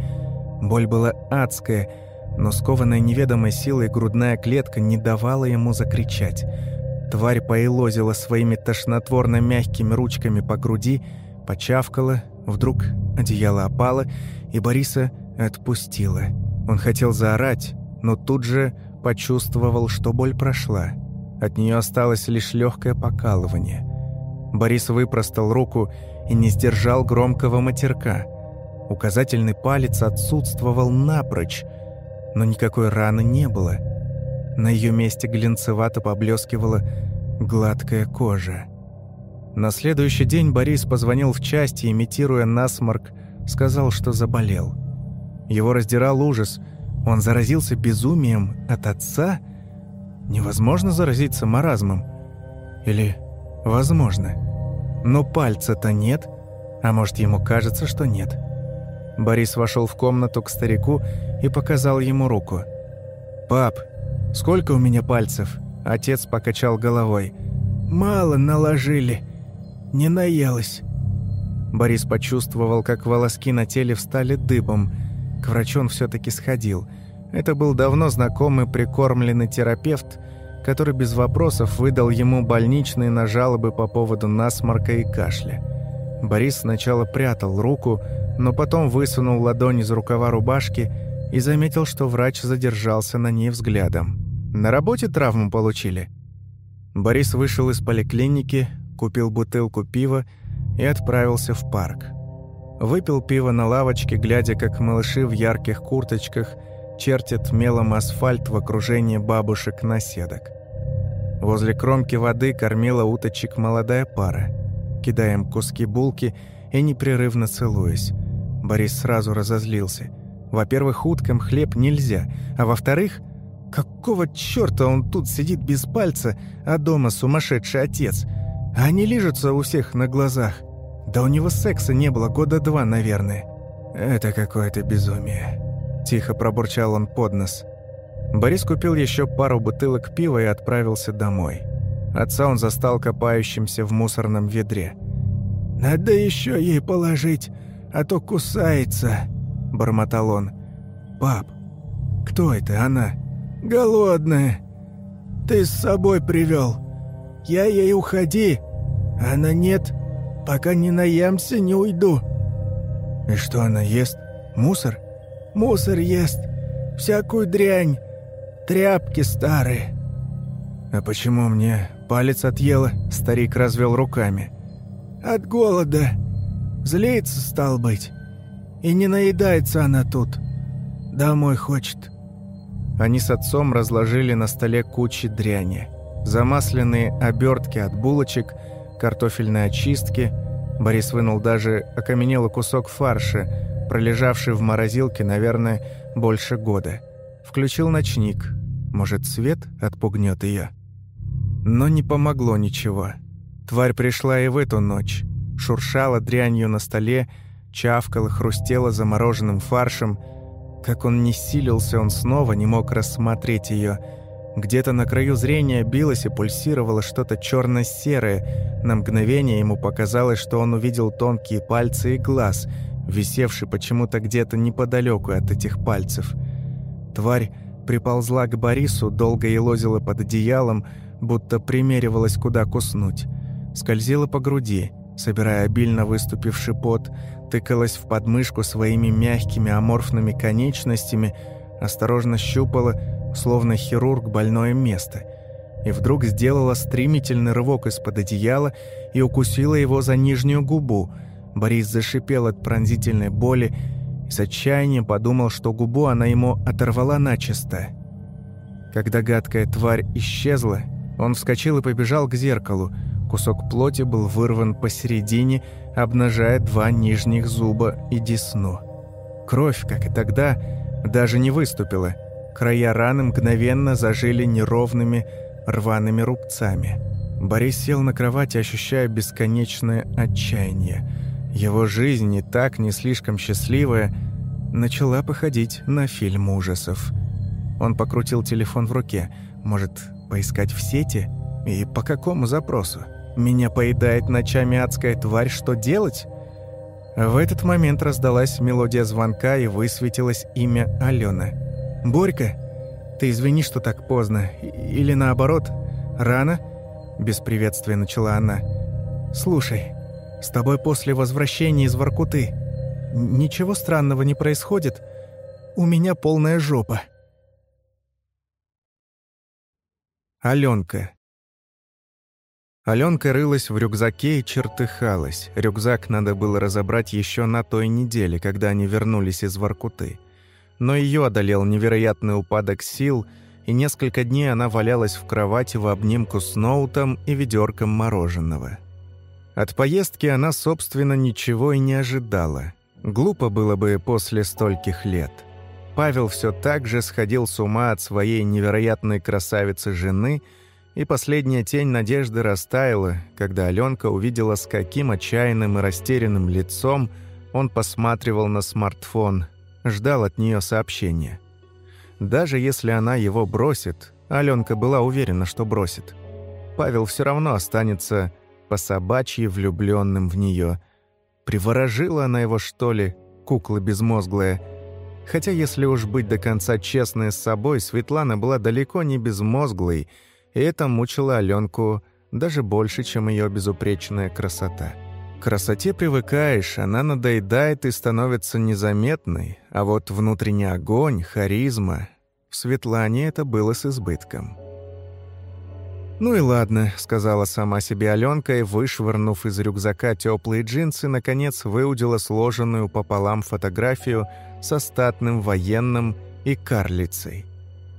S1: Боль была адская, но скованная неведомой силой грудная клетка не давала ему закричать. Тварь поелозила своими тошнотворно мягкими ручками по груди, почавкала, вдруг одеяло опало, и Бориса отпустила. Он хотел заорать, но тут же почувствовал, что боль прошла. От нее осталось лишь легкое покалывание. Борис выпростал руку и не сдержал громкого матерка. Указательный палец отсутствовал напрочь, но никакой раны не было. На ее месте глинцевато поблескивала гладкая кожа. На следующий день Борис позвонил в части, имитируя насморк, сказал, что заболел. Его раздирал ужас. Он заразился безумием от отца? Невозможно заразиться маразмом. Или возможно? Но пальца-то нет, а может, ему кажется, что нет. Борис вошел в комнату к старику и показал ему руку. «Пап, сколько у меня пальцев?» Отец покачал головой.
S2: «Мало наложили. Не наелась».
S1: Борис почувствовал, как волоски на теле встали дыбом. К врачу он все-таки сходил. Это был давно знакомый прикормленный терапевт, который без вопросов выдал ему больничные на жалобы по поводу насморка и кашля. Борис сначала прятал руку, но потом высунул ладонь из рукава рубашки и заметил, что врач задержался на ней взглядом. «На работе травму получили?» Борис вышел из поликлиники, купил бутылку пива и отправился в парк. Выпил пиво на лавочке, глядя, как малыши в ярких курточках чертят мелом асфальт в окружении бабушек-наседок. Возле кромки воды кормила уточек молодая пара, кидая им куски булки и непрерывно целуясь. Борис сразу разозлился. Во-первых, уткам хлеб нельзя, а во-вторых, какого чёрта он тут сидит без пальца, а дома сумасшедший отец – они лижутся у всех на глазах. Да у него секса не было года два, наверное. Это какое-то безумие. Тихо пробурчал он под нос. Борис купил еще пару бутылок пива и отправился домой. Отца он застал копающимся в мусорном ведре.
S2: «Надо еще ей положить, а то кусается», – бормотал он. «Пап, кто это она?» «Голодная. Ты с собой привел. Я ей уходи, она нет. Пока не наемся, не уйду».
S1: «И что она ест? Мусор?»
S2: «Мусор ест. Всякую дрянь. Тряпки старые».
S1: «А почему мне палец отъела?» Старик развел руками.
S2: «От голода. Злится, стал быть. И не наедается она тут. Домой хочет».
S1: Они с отцом разложили на столе кучи дряни замасленные обертки от булочек, картофельные очистки. Борис вынул даже окаменелый кусок фарша, пролежавший в морозилке, наверное, больше года. Включил ночник. Может, свет отпугнет ее. Но не помогло ничего. Тварь пришла и в эту ночь. Шуршала дрянью на столе, чавкала, хрустела замороженным фаршем. Как он не силился, он снова не мог рассмотреть ее – где-то на краю зрения билось и пульсировало что-то черно-серое. На мгновение ему показалось, что он увидел тонкие пальцы и глаз, висевший почему-то где-то неподалеку от этих пальцев. Тварь приползла к Борису, долго елозила под одеялом, будто примеривалась, куда куснуть. Скользила по груди, собирая обильно выступивший пот, тыкалась в подмышку своими мягкими аморфными конечностями, осторожно щупала, словно хирург больное место, и вдруг сделала стремительный рывок из-под одеяла и укусила его за нижнюю губу. Борис зашипел от пронзительной боли и с отчаянием подумал, что губу она ему оторвала начисто. Когда гадкая тварь исчезла, он вскочил и побежал к зеркалу. Кусок плоти был вырван посередине, обнажая два нижних зуба и десну. Кровь, как и тогда, даже не выступила – Края раны мгновенно зажили неровными рваными рубцами. Борис сел на кровати, ощущая бесконечное отчаяние. Его жизнь, не так, не слишком счастливая, начала походить на фильм ужасов. Он покрутил телефон в руке. Может, поискать в сети? И по какому запросу? Меня поедает ночами адская тварь, что делать? В этот момент раздалась мелодия звонка и высветилось имя Алена. «Борька, ты извини, что так поздно. Или наоборот, рано?» Без приветствия начала она. «Слушай, с тобой после возвращения из Воркуты ничего странного не происходит? У меня полная жопа». Аленка. Аленка рылась в рюкзаке и чертыхалась. Рюкзак надо было разобрать еще на той неделе, когда они вернулись из Воркуты. Но ее одолел невероятный упадок сил, и несколько дней она валялась в кровати в обнимку с ноутом и ведерком мороженого. От поездки она, собственно, ничего и не ожидала. Глупо было бы после стольких лет. Павел все так же сходил с ума от своей невероятной красавицы жены – и последняя тень надежды растаяла, когда Аленка увидела, с каким отчаянным и растерянным лицом он посматривал на смартфон, ждал от нее сообщения. Даже если она его бросит, Аленка была уверена, что бросит. Павел все равно останется по собачьи влюбленным в нее. Приворожила она его, что ли, кукла безмозглая. Хотя, если уж быть до конца честной с собой, Светлана была далеко не безмозглой — и это мучило Аленку даже больше, чем ее безупречная красота. К красоте привыкаешь, она надоедает и становится незаметной, а вот внутренний огонь, харизма... В Светлане это было с избытком. «Ну и ладно», — сказала сама себе Аленка и, вышвырнув из рюкзака теплые джинсы, наконец выудила сложенную пополам фотографию со статным военным и карлицей.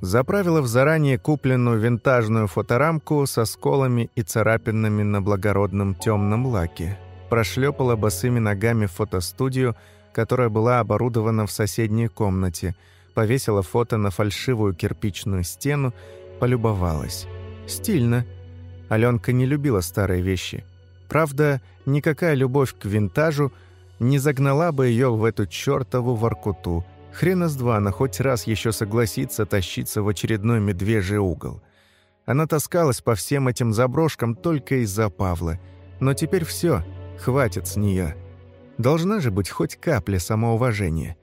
S1: Заправила в заранее купленную винтажную фоторамку со сколами и царапинами на благородном темном лаке. Прошлепала босыми ногами в фотостудию, которая была оборудована в соседней комнате. Повесила фото на фальшивую кирпичную стену, полюбовалась. Стильно. Аленка не любила старые вещи. Правда, никакая любовь к винтажу не загнала бы ее в эту чертову воркуту – Хрена с два она хоть раз еще согласится тащиться в очередной медвежий угол. Она таскалась по всем этим заброшкам только из-за Павла. Но теперь все, хватит с нее. Должна же быть хоть капля самоуважения.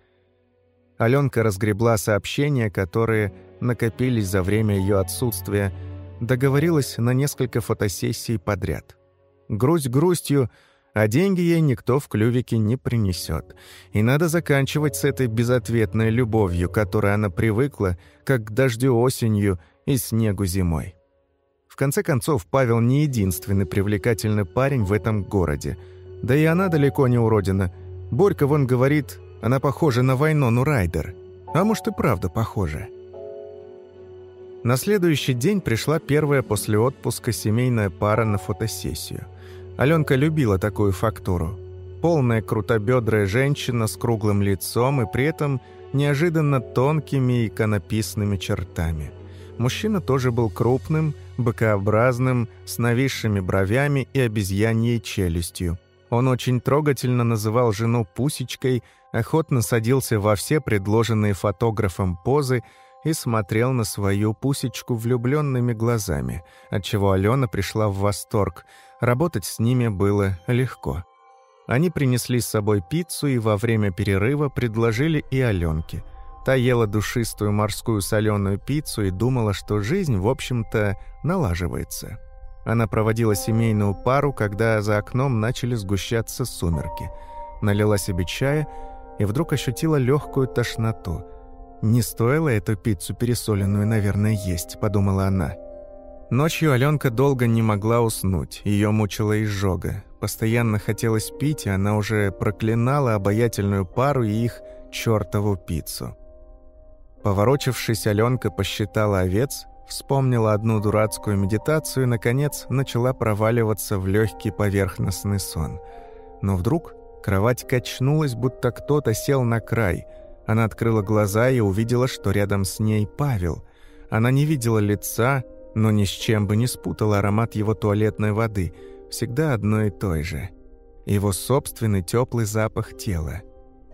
S1: Аленка разгребла сообщения, которые накопились за время ее отсутствия, договорилась на несколько фотосессий подряд. Грусть грустью, а деньги ей никто в клювике не принесет. И надо заканчивать с этой безответной любовью, которой она привыкла, как к дождю осенью и снегу зимой. В конце концов, Павел не единственный привлекательный парень в этом городе. Да и она далеко не уродина. Борька вон говорит, она похожа на Вайнону Райдер. А может и правда похожа. На следующий день пришла первая после отпуска семейная пара на фотосессию – Аленка любила такую фактуру. Полная крутобедрая женщина с круглым лицом и при этом неожиданно тонкими иконописными чертами. Мужчина тоже был крупным, быкообразным, с нависшими бровями и обезьяньей челюстью. Он очень трогательно называл жену Пусечкой, охотно садился во все предложенные фотографом позы и смотрел на свою Пусечку влюбленными глазами, отчего Алена пришла в восторг – Работать с ними было легко. Они принесли с собой пиццу и во время перерыва предложили и Аленке. Та ела душистую морскую соленую пиццу и думала, что жизнь, в общем-то, налаживается. Она проводила семейную пару, когда за окном начали сгущаться сумерки. Налила себе чая и вдруг ощутила легкую тошноту. «Не стоило эту пиццу пересоленную, наверное, есть», — подумала она. Ночью Аленка долго не могла уснуть, ее мучила изжога. Постоянно хотелось пить, и она уже проклинала обаятельную пару и их чертову пиццу. Поворочившись, Аленка посчитала овец, вспомнила одну дурацкую медитацию и, наконец, начала проваливаться в легкий поверхностный сон. Но вдруг кровать качнулась, будто кто-то сел на край. Она открыла глаза и увидела, что рядом с ней Павел. Она не видела лица, но ни с чем бы не спутала аромат его туалетной воды, всегда одно и то же. Его собственный теплый запах тела.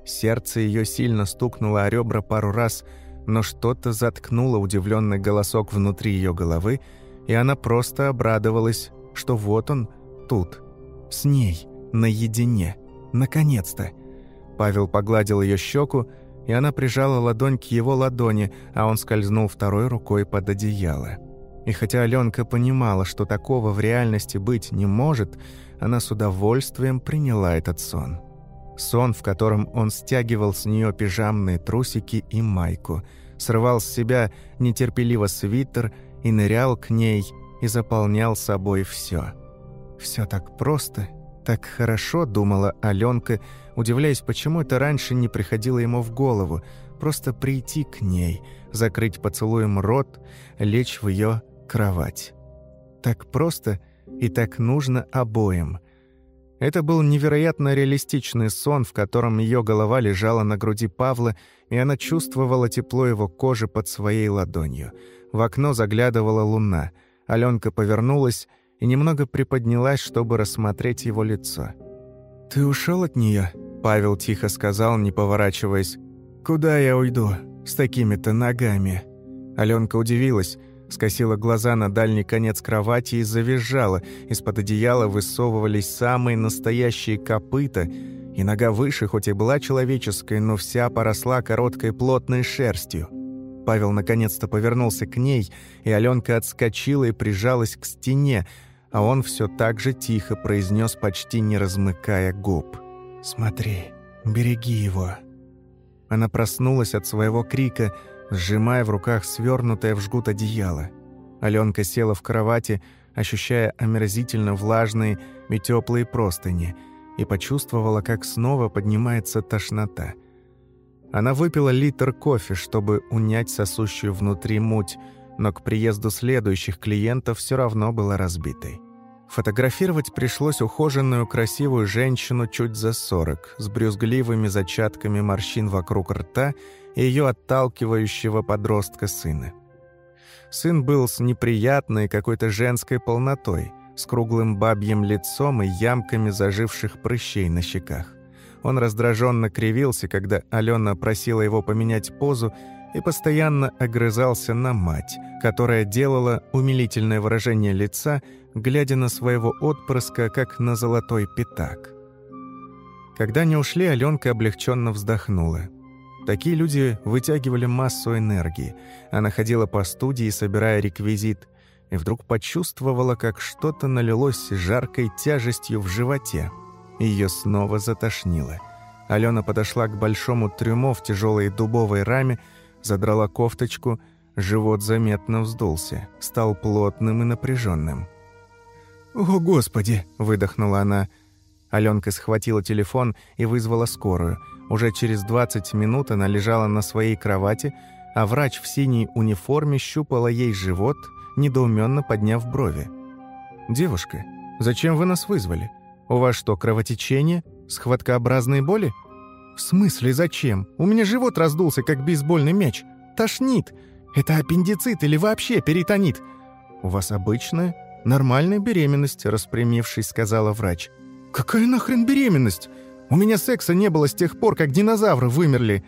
S1: Сердце ее сильно стукнуло о ребра пару раз, но что-то заткнуло удивленный голосок внутри ее головы, и она просто обрадовалась, что вот он тут, с ней, наедине, наконец-то. Павел погладил ее щеку, и она прижала ладонь к его ладони, а он скользнул второй рукой под одеяло. И хотя Аленка понимала, что такого в реальности быть не может, она с удовольствием приняла этот сон. Сон, в котором он стягивал с нее пижамные трусики и майку, срывал с себя нетерпеливо свитер и нырял к ней и заполнял собой все. Все так просто, так хорошо», — думала Аленка, удивляясь, почему это раньше не приходило ему в голову. Просто прийти к ней, закрыть поцелуем рот, лечь в ее кровать. Так просто и так нужно обоим. Это был невероятно реалистичный сон, в котором ее голова лежала на груди Павла, и она чувствовала тепло его кожи под своей ладонью. В окно заглядывала луна. Аленка повернулась и немного приподнялась, чтобы рассмотреть его лицо. «Ты ушел от нее? Павел тихо сказал, не поворачиваясь. «Куда я уйду? С такими-то ногами?» Аленка удивилась скосила глаза на дальний конец кровати и завизжала. Из-под одеяла высовывались самые настоящие копыта, и нога выше, хоть и была человеческой, но вся поросла короткой плотной шерстью. Павел наконец-то повернулся к ней, и Аленка отскочила и прижалась к стене, а он все так же тихо произнес, почти не размыкая губ. «Смотри, береги его». Она проснулась от своего крика – сжимая в руках свернутое в жгут одеяло. Аленка села в кровати, ощущая омерзительно влажные и теплые простыни, и почувствовала, как снова поднимается тошнота. Она выпила литр кофе, чтобы унять сосущую внутри муть, но к приезду следующих клиентов все равно была разбитой. Фотографировать пришлось ухоженную красивую женщину чуть за сорок, с брюзгливыми зачатками морщин вокруг рта ее отталкивающего подростка сына. Сын был с неприятной какой-то женской полнотой, с круглым бабьим лицом и ямками заживших прыщей на щеках. Он раздраженно кривился, когда Алена просила его поменять позу, и постоянно огрызался на мать, которая делала умилительное выражение лица, глядя на своего отпрыска, как на золотой пятак. Когда они ушли, Аленка облегченно вздохнула. Такие люди вытягивали массу энергии. Она ходила по студии, собирая реквизит, и вдруг почувствовала, как что-то налилось жаркой тяжестью в животе. Ее снова затошнило. Алена подошла к большому трюмо в тяжелой дубовой раме, задрала кофточку, живот заметно вздулся, стал плотным и напряженным. «О, Господи!» – выдохнула она. Аленка схватила телефон и вызвала скорую. Уже через 20 минут она лежала на своей кровати, а врач в синей униформе щупала ей живот, недоуменно подняв брови. «Девушка, зачем вы нас вызвали? У вас что, кровотечение? Схваткообразные боли?» «В смысле зачем? У меня живот раздулся, как бейсбольный мяч. Тошнит. Это аппендицит или вообще перитонит?» «У вас обычная, нормальная беременность», — распрямившись, сказала врач. «Какая нахрен беременность? У меня секса не было с тех пор, как динозавры вымерли».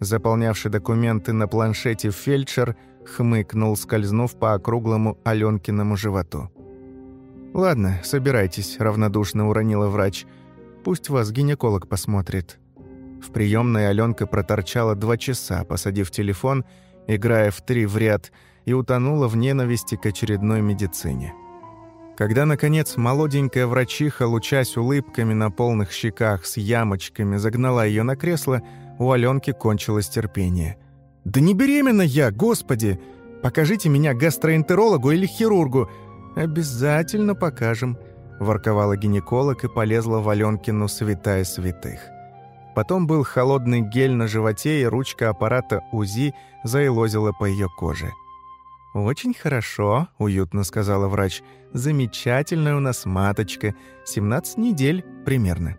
S1: Заполнявший документы на планшете фельдшер хмыкнул, скользнув по округлому Аленкиному животу. «Ладно, собирайтесь», — равнодушно уронила врач. «Пусть вас гинеколог посмотрит». В приемной Аленка проторчала два часа, посадив телефон, играя в три в ряд, и утонула в ненависти к очередной медицине. Когда, наконец, молоденькая врачиха, лучась улыбками на полных щеках с ямочками, загнала ее на кресло, у Аленки кончилось терпение. «Да не беременна я, господи! Покажите меня гастроэнтерологу или хирургу!» «Обязательно покажем», – ворковала гинеколог и полезла в Аленкину святая святых. Потом был холодный гель на животе, и ручка аппарата УЗИ заилозила по ее коже. «Очень хорошо», — уютно сказала врач. «Замечательная у нас маточка. 17 недель примерно.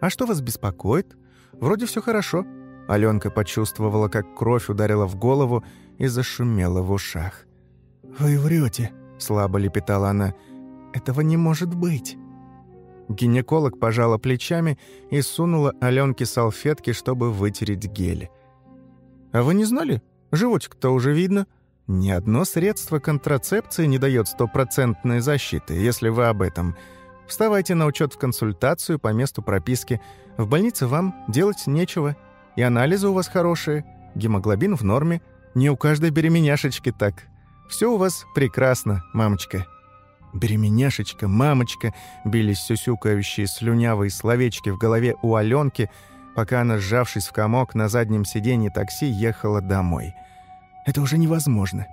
S1: А что вас беспокоит? Вроде все хорошо». Аленка почувствовала, как кровь ударила в голову и зашумела в ушах. «Вы врете», — слабо лепетала она. «Этого не может быть». Гинеколог пожала плечами и сунула Аленке салфетки, чтобы вытереть гель. «А вы не знали? Животик-то уже видно. Ни одно средство контрацепции не дает стопроцентной защиты, если вы об этом. Вставайте на учет в консультацию по месту прописки. В больнице вам делать нечего. И анализы у вас хорошие, гемоглобин в норме. Не у каждой беременяшечки так. Все у вас прекрасно, мамочка». Беременяшечка, мамочка, бились сюсюкающие слюнявые словечки в голове у Аленки, пока она, сжавшись в комок, на заднем сиденье такси ехала домой. «Это уже невозможно.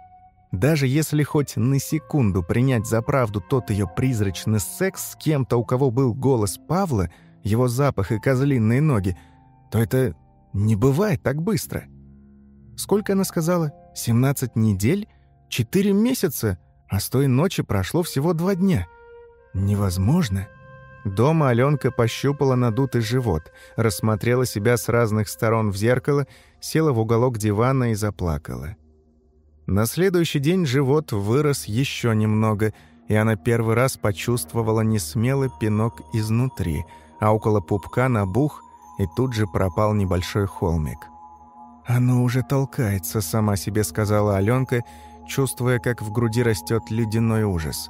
S1: Даже если хоть на секунду принять за правду тот ее призрачный секс с кем-то, у кого был голос Павла, его запах и козлиные ноги, то это не бывает так быстро. Сколько она сказала? 17 недель? 4 месяца? А с той ночи прошло всего два дня. Невозможно. Дома Аленка пощупала надутый живот, рассмотрела себя с разных сторон в зеркало, села в уголок дивана и заплакала. На следующий день живот вырос еще немного, и она первый раз почувствовала несмелый пинок изнутри, а около пупка набух, и тут же пропал небольшой холмик. «Оно уже толкается», — сама себе сказала Аленка, чувствуя, как в груди растет ледяной ужас.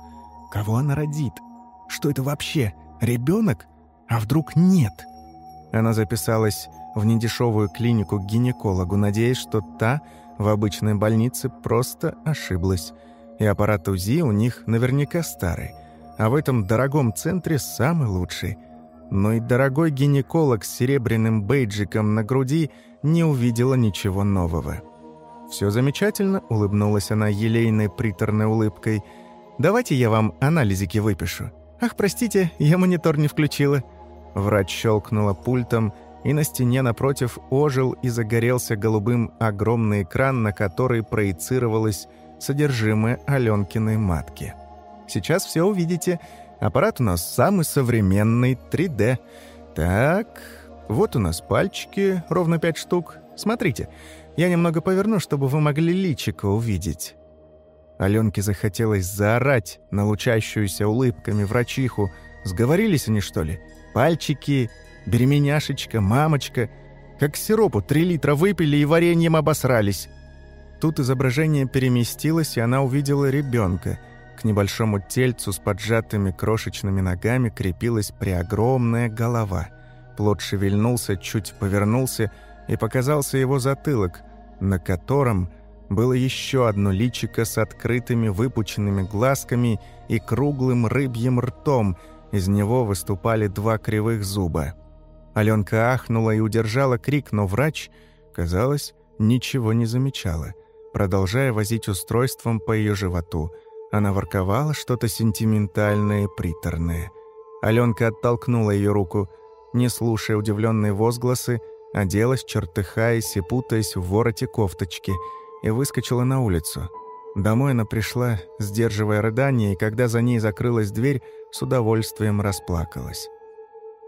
S1: «Кого она родит? Что это вообще? Ребенок? А вдруг нет?» Она записалась в недешевую клинику к гинекологу, надеясь, что та в обычной больнице просто ошиблась. И аппарат УЗИ у них наверняка старый, а в этом дорогом центре самый лучший. Но и дорогой гинеколог с серебряным бейджиком на груди не увидела ничего нового. «Все замечательно», — улыбнулась она елейной приторной улыбкой. «Давайте я вам анализики выпишу». «Ах, простите, я монитор не включила». Врач щелкнула пультом, и на стене напротив ожил и загорелся голубым огромный экран, на который проецировалось содержимое Аленкиной матки. «Сейчас все увидите. Аппарат у нас самый современный, 3D. Так, вот у нас пальчики, ровно пять штук. Смотрите, я немного поверну, чтобы вы могли личико увидеть». Аленке захотелось заорать на лучащуюся улыбками врачиху. Сговорились они, что ли? Пальчики, беременяшечка, мамочка. Как сиропу три литра выпили и вареньем обосрались. Тут изображение переместилось, и она увидела ребенка. К небольшому тельцу с поджатыми крошечными ногами крепилась преогромная голова. Плод шевельнулся, чуть повернулся, и показался его затылок, на котором было еще одно личико с открытыми выпученными глазками и круглым рыбьим ртом, из него выступали два кривых зуба. Аленка ахнула и удержала крик, но врач, казалось, ничего не замечала. Продолжая возить устройством по ее животу, она ворковала что-то сентиментальное и приторное. Аленка оттолкнула ее руку, не слушая удивленные возгласы, оделась, чертыхаясь и путаясь в вороте кофточки, и выскочила на улицу. Домой она пришла, сдерживая рыдание, и когда за ней закрылась дверь, с удовольствием расплакалась.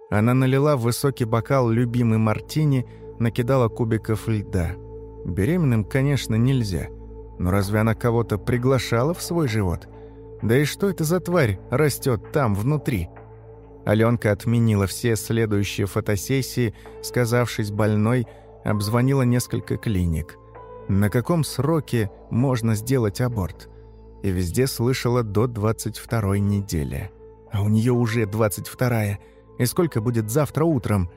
S1: Она налила в высокий бокал любимый мартини, накидала кубиков льда. Беременным, конечно, нельзя. Но разве она кого-то приглашала в свой живот? Да и что это за тварь растет там, внутри?» Аленка отменила все следующие фотосессии, сказавшись больной, обзвонила несколько клиник. На каком сроке можно сделать аборт? И везде слышала до 22 недели. А у нее уже 22-я. И сколько будет завтра утром?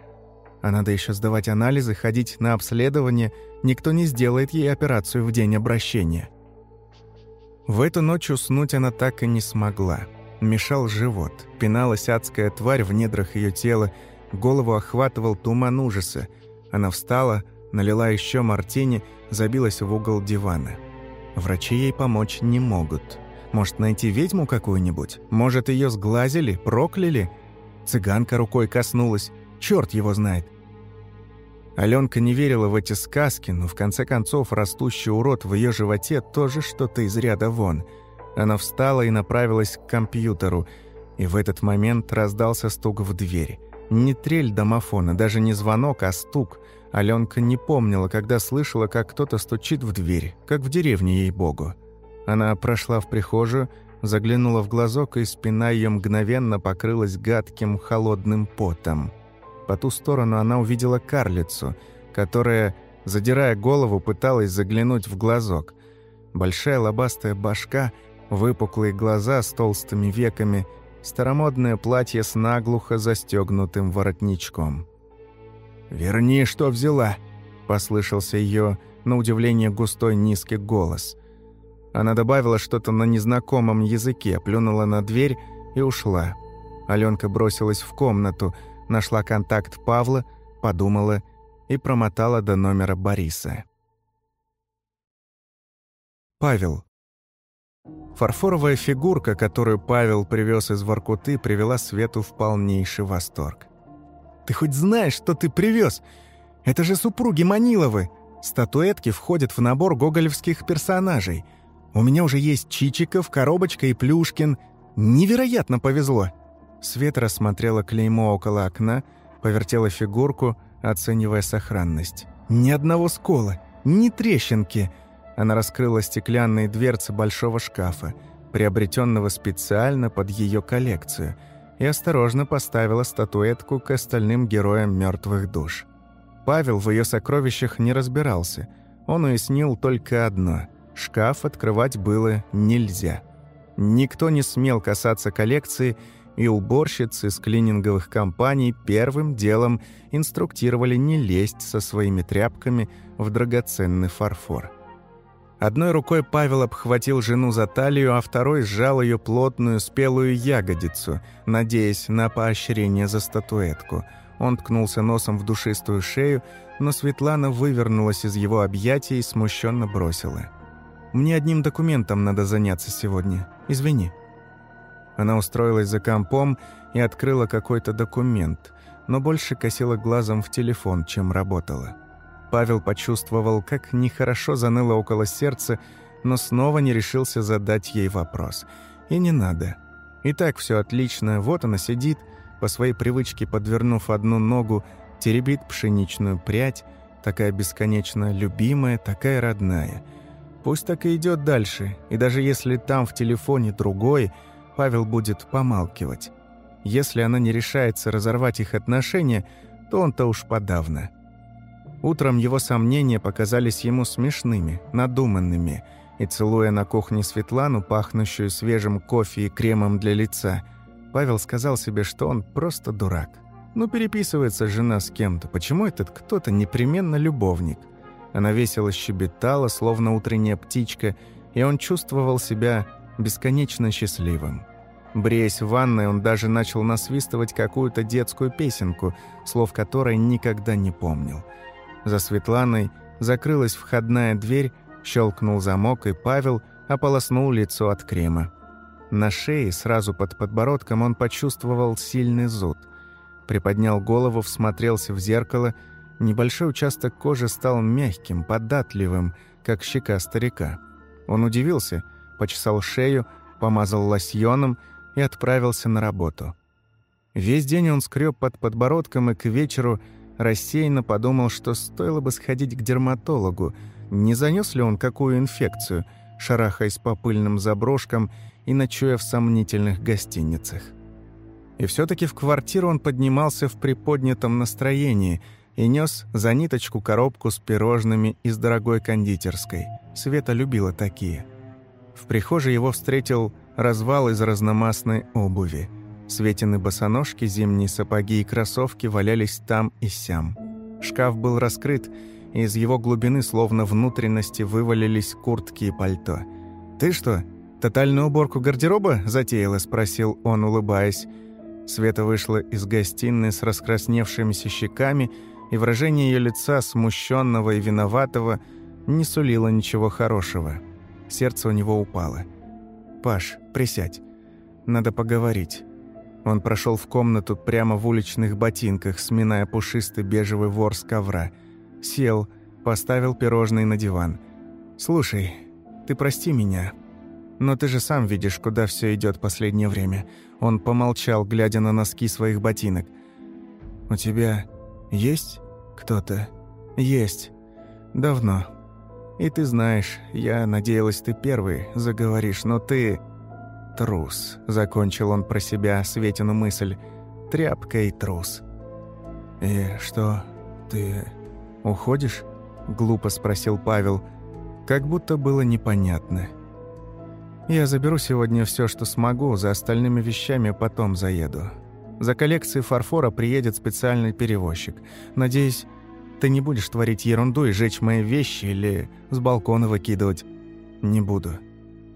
S1: А надо еще сдавать анализы, ходить на обследование. Никто не сделает ей операцию в день обращения. В эту ночь уснуть она так и не смогла. Мешал живот, пиналась адская тварь в недрах ее тела, голову охватывал туман ужаса. Она встала, налила еще мартини, забилась в угол дивана. Врачи ей помочь не могут. Может, найти ведьму какую-нибудь? Может, ее сглазили, прокляли? Цыганка рукой коснулась. Черт его знает. Аленка не верила в эти сказки, но в конце концов растущий урод в ее животе тоже что-то из ряда вон – она встала и направилась к компьютеру, и в этот момент раздался стук в дверь. Не трель домофона, даже не звонок, а стук. Аленка не помнила, когда слышала, как кто-то стучит в дверь, как в деревне ей-богу. Она прошла в прихожую, заглянула в глазок, и спина ее мгновенно покрылась гадким холодным потом. По ту сторону она увидела карлицу, которая, задирая голову, пыталась заглянуть в глазок. Большая лобастая башка — выпуклые глаза с толстыми веками, старомодное платье с наглухо застегнутым воротничком. «Верни, что взяла!» – послышался ее, на удивление, густой низкий голос. Она добавила что-то на незнакомом языке, плюнула на дверь и ушла. Аленка бросилась в комнату, нашла контакт Павла, подумала и промотала до номера Бориса. «Павел, Фарфоровая фигурка, которую Павел привез из Воркуты, привела Свету в полнейший восторг. «Ты хоть знаешь, что ты привез? Это же супруги Маниловы! Статуэтки входят в набор гоголевских персонажей. У меня уже есть Чичиков, Коробочка и Плюшкин. Невероятно повезло!» Света рассмотрела клеймо около окна, повертела фигурку, оценивая сохранность. «Ни одного скола, ни трещинки!» Она раскрыла стеклянные дверцы большого шкафа, приобретенного специально под ее коллекцию, и осторожно поставила статуэтку к остальным героям мертвых душ. Павел в ее сокровищах не разбирался. Он уяснил только одно – шкаф открывать было нельзя. Никто не смел касаться коллекции, и уборщицы с клининговых компаний первым делом инструктировали не лезть со своими тряпками в драгоценный фарфор. Одной рукой Павел обхватил жену за талию, а второй сжал ее плотную спелую ягодицу, надеясь на поощрение за статуэтку. Он ткнулся носом в душистую шею, но Светлана вывернулась из его объятий и смущенно бросила. «Мне одним документом надо заняться сегодня. Извини». Она устроилась за компом и открыла какой-то документ, но больше косила глазом в телефон, чем работала. Павел почувствовал, как нехорошо заныло около сердца, но снова не решился задать ей вопрос. И не надо. И так все отлично, вот она сидит, по своей привычке подвернув одну ногу, теребит пшеничную прядь, такая бесконечно любимая, такая родная. Пусть так и идет дальше, и даже если там в телефоне другой, Павел будет помалкивать. Если она не решается разорвать их отношения, то он-то уж подавно. Утром его сомнения показались ему смешными, надуманными, и, целуя на кухне Светлану, пахнущую свежим кофе и кремом для лица, Павел сказал себе, что он просто дурак. Ну, переписывается жена с кем-то, почему этот кто-то непременно любовник? Она весело щебетала, словно утренняя птичка, и он чувствовал себя бесконечно счастливым. Бреясь в ванной, он даже начал насвистывать какую-то детскую песенку, слов которой никогда не помнил – за Светланой закрылась входная дверь, щелкнул замок, и Павел ополоснул лицо от крема. На шее, сразу под подбородком, он почувствовал сильный зуд. Приподнял голову, всмотрелся в зеркало. Небольшой участок кожи стал мягким, податливым, как щека старика. Он удивился, почесал шею, помазал лосьоном и отправился на работу. Весь день он скреб под подбородком и к вечеру – рассеянно подумал, что стоило бы сходить к дерматологу. Не занес ли он какую инфекцию, шарахаясь по пыльным заброшкам и ночуя в сомнительных гостиницах. И все таки в квартиру он поднимался в приподнятом настроении и нес за ниточку коробку с пирожными из дорогой кондитерской. Света любила такие. В прихожей его встретил развал из разномастной обуви – Светины босоножки, зимние сапоги и кроссовки валялись там и сям. Шкаф был раскрыт, и из его глубины, словно внутренности, вывалились куртки и пальто. «Ты что, тотальную уборку гардероба затеяла?» – спросил он, улыбаясь. Света вышла из гостиной с раскрасневшимися щеками, и выражение ее лица, смущенного и виноватого, не сулило ничего хорошего. Сердце у него упало. «Паш, присядь. Надо поговорить». Он прошел в комнату прямо в уличных ботинках, сминая пушистый бежевый вор с ковра. Сел, поставил пирожный на диван. «Слушай, ты прости меня, но ты же сам видишь, куда все идет последнее время». Он помолчал, глядя на носки своих ботинок. «У тебя есть кто-то?» «Есть. Давно. И ты знаешь, я надеялась, ты первый заговоришь, но ты...» трус», — закончил он про себя Светину мысль. «Тряпка и трус». «И что, ты уходишь?» — глупо спросил Павел. Как будто было непонятно. «Я заберу сегодня все, что смогу, за остальными вещами потом заеду. За коллекцией фарфора приедет специальный перевозчик. Надеюсь, ты не будешь творить ерунду и жечь мои вещи или с балкона выкидывать. Не буду».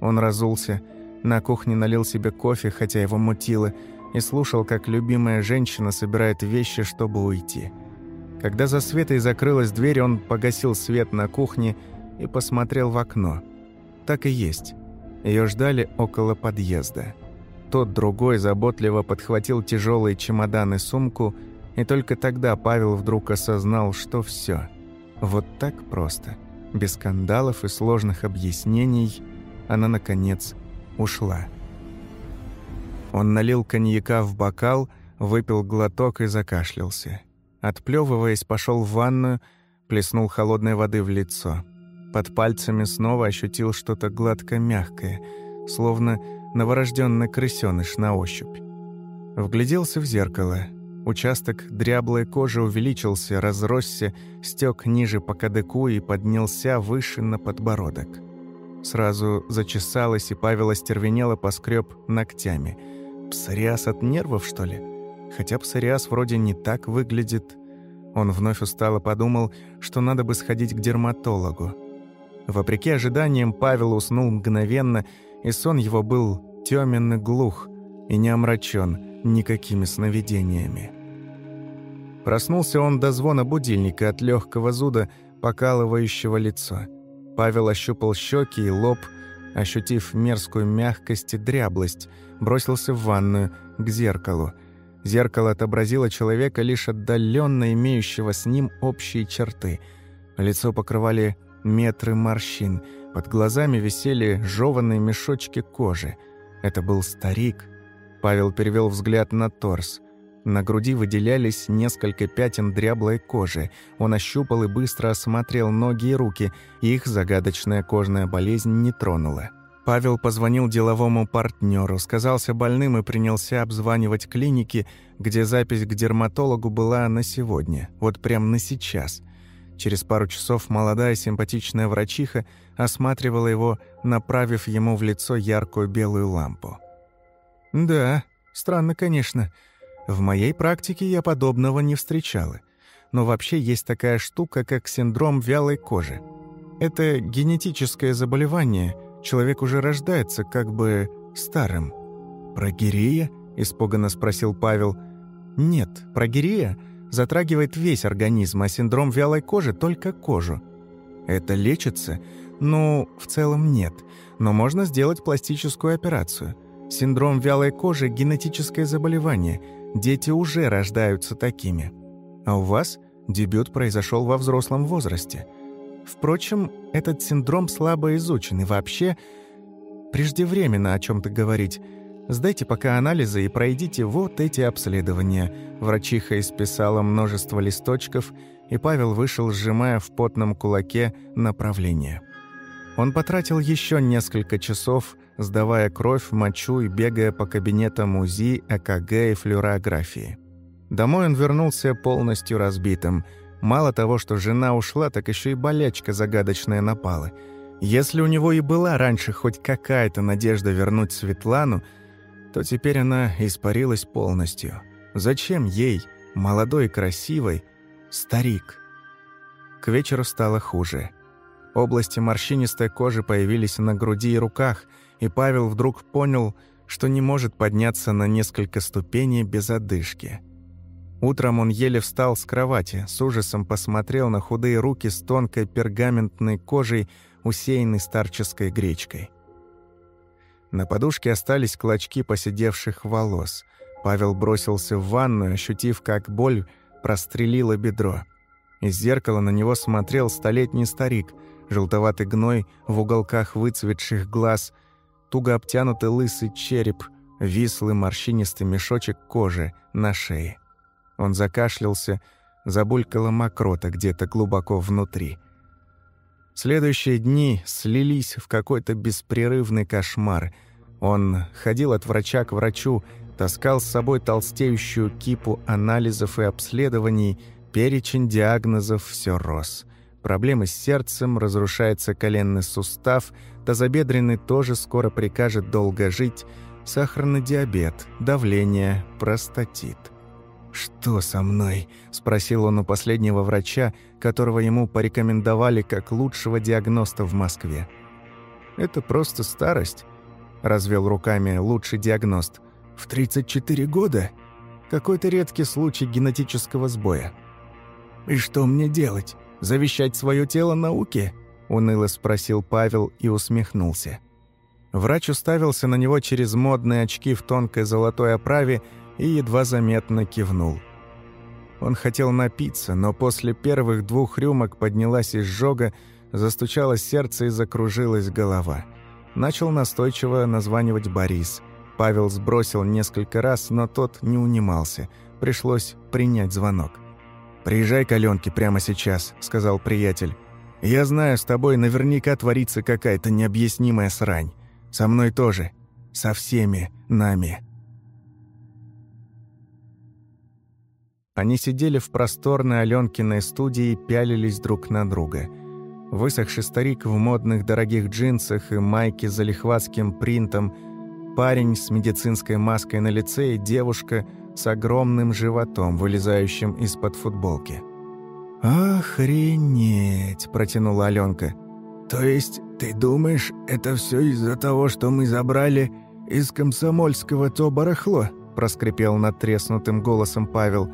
S1: Он разулся на кухне налил себе кофе, хотя его мутило, и слушал, как любимая женщина собирает вещи, чтобы уйти. Когда за Светой закрылась дверь, он погасил свет на кухне и посмотрел в окно. Так и есть. Ее ждали около подъезда. Тот другой заботливо подхватил тяжелые чемоданы сумку, и только тогда Павел вдруг осознал, что все. Вот так просто, без скандалов и сложных объяснений, она, наконец, ушла. Он налил коньяка в бокал, выпил глоток и закашлялся. Отплевываясь, пошел в ванную, плеснул холодной воды в лицо. Под пальцами снова ощутил что-то гладко-мягкое, словно новорожденный крысёныш на ощупь. Вгляделся в зеркало. Участок дряблой кожи увеличился, разросся, стек ниже по кадыку и поднялся выше на подбородок. Сразу зачесалось, и Павел остервенело поскреб ногтями. Псориаз от нервов, что ли? Хотя псориаз вроде не так выглядит. Он вновь устало подумал, что надо бы сходить к дерматологу. Вопреки ожиданиям, Павел уснул мгновенно, и сон его был тёмен и глух, и не омрачен никакими сновидениями. Проснулся он до звона будильника от легкого зуда, покалывающего лицо. Павел ощупал щеки и лоб, ощутив мерзкую мягкость и дряблость, бросился в ванную, к зеркалу. Зеркало отобразило человека, лишь отдаленно имеющего с ним общие черты. Лицо покрывали метры морщин, под глазами висели жеванные мешочки кожи. Это был старик. Павел перевел взгляд на торс. На груди выделялись несколько пятен дряблой кожи. Он ощупал и быстро осмотрел ноги и руки, их загадочная кожная болезнь не тронула. Павел позвонил деловому партнеру, сказался больным и принялся обзванивать клиники, где запись к дерматологу была на сегодня, вот прям на сейчас. Через пару часов молодая симпатичная врачиха осматривала его, направив ему в лицо яркую белую лампу. «Да, странно, конечно. В моей практике я подобного не встречала. Но вообще есть такая штука, как синдром вялой кожи. Это генетическое заболевание, человек уже рождается как бы старым». «Прогирия?» – испуганно спросил Павел. «Нет, прогирия – затрагивает весь организм, а синдром вялой кожи – только кожу. Это лечится? Ну, в целом нет, но можно сделать пластическую операцию. Синдром вялой кожи – генетическое заболевание, дети уже рождаются такими. А у вас дебют произошел во взрослом возрасте. Впрочем, этот синдром слабо изучен и вообще преждевременно о чем то говорить – Сдайте пока анализы и пройдите вот эти обследования». Врачиха исписала множество листочков, и Павел вышел, сжимая в потном кулаке направление. Он потратил еще несколько часов, сдавая кровь, мочу и бегая по кабинетам УЗИ, ЭКГ и флюорографии. Домой он вернулся полностью разбитым. Мало того, что жена ушла, так еще и болячка загадочная напала. Если у него и была раньше хоть какая-то надежда вернуть Светлану, то теперь она испарилась полностью. Зачем ей, молодой и красивой, старик? К вечеру стало хуже. Области морщинистой кожи появились на груди и руках, и Павел вдруг понял, что не может подняться на несколько ступеней без одышки. Утром он еле встал с кровати, с ужасом посмотрел на худые руки с тонкой пергаментной кожей, усеянной старческой гречкой. На подушке остались клочки посидевших волос. Павел бросился в ванную, ощутив, как боль прострелила бедро. Из зеркала на него смотрел столетний старик, желтоватый гной в уголках выцветших глаз, туго обтянутый лысый череп, вислый морщинистый мешочек кожи на шее. Он закашлялся, забулькала мокрота где-то глубоко внутри. Следующие дни слились в какой-то беспрерывный кошмар. Он ходил от врача к врачу, таскал с собой толстеющую кипу анализов и обследований, перечень диагнозов все рос. Проблемы с сердцем, разрушается коленный сустав, тазобедренный тоже скоро прикажет долго жить, сахарный диабет, давление, простатит. «Что со мной?» – спросил он у последнего врача, которого ему порекомендовали как лучшего диагноста в Москве. «Это просто старость», – развел руками лучший диагност. «В 34 года? Какой-то редкий случай генетического сбоя». «И что мне делать? Завещать свое тело науке?» – уныло спросил Павел и усмехнулся. Врач уставился на него через модные очки в тонкой золотой оправе и едва заметно кивнул. Он хотел напиться, но после первых двух рюмок поднялась изжога, застучало сердце и закружилась голова. Начал настойчиво названивать Борис. Павел сбросил несколько раз, но тот не унимался. Пришлось принять звонок. «Приезжай к Алёнке прямо сейчас», — сказал приятель. «Я знаю, с тобой наверняка творится какая-то необъяснимая срань. Со мной тоже. Со всеми нами». Они сидели в просторной Алёнкиной студии и пялились друг на друга. Высохший старик в модных дорогих джинсах и майке с залихватским принтом, парень с медицинской маской на лице и девушка с огромным животом, вылезающим из-под футболки.
S2: «Охренеть!» – протянула Алёнка. «То есть ты думаешь, это все из-за того, что мы забрали из комсомольского то барахло?» – проскрипел надтреснутым голосом Павел.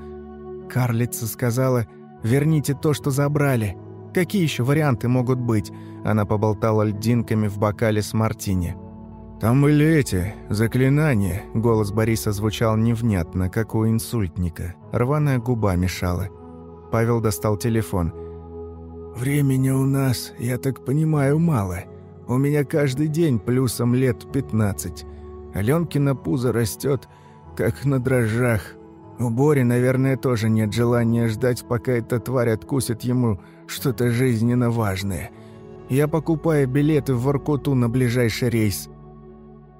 S2: Карлица сказала «Верните то, что забрали». Какие еще варианты могут быть?» Она поболтала льдинками в бокале с мартини.
S1: «Там были эти, заклинания», — голос Бориса звучал невнятно, как у инсультника. Рваная губа мешала. Павел достал телефон.
S2: «Времени у нас, я так понимаю, мало. У меня каждый день плюсом лет пятнадцать. Аленкина пузо растет, как на дрожжах. У Бори, наверное, тоже нет желания ждать, пока эта тварь откусит ему что-то жизненно важное. Я покупаю билеты в Воркуту на ближайший рейс».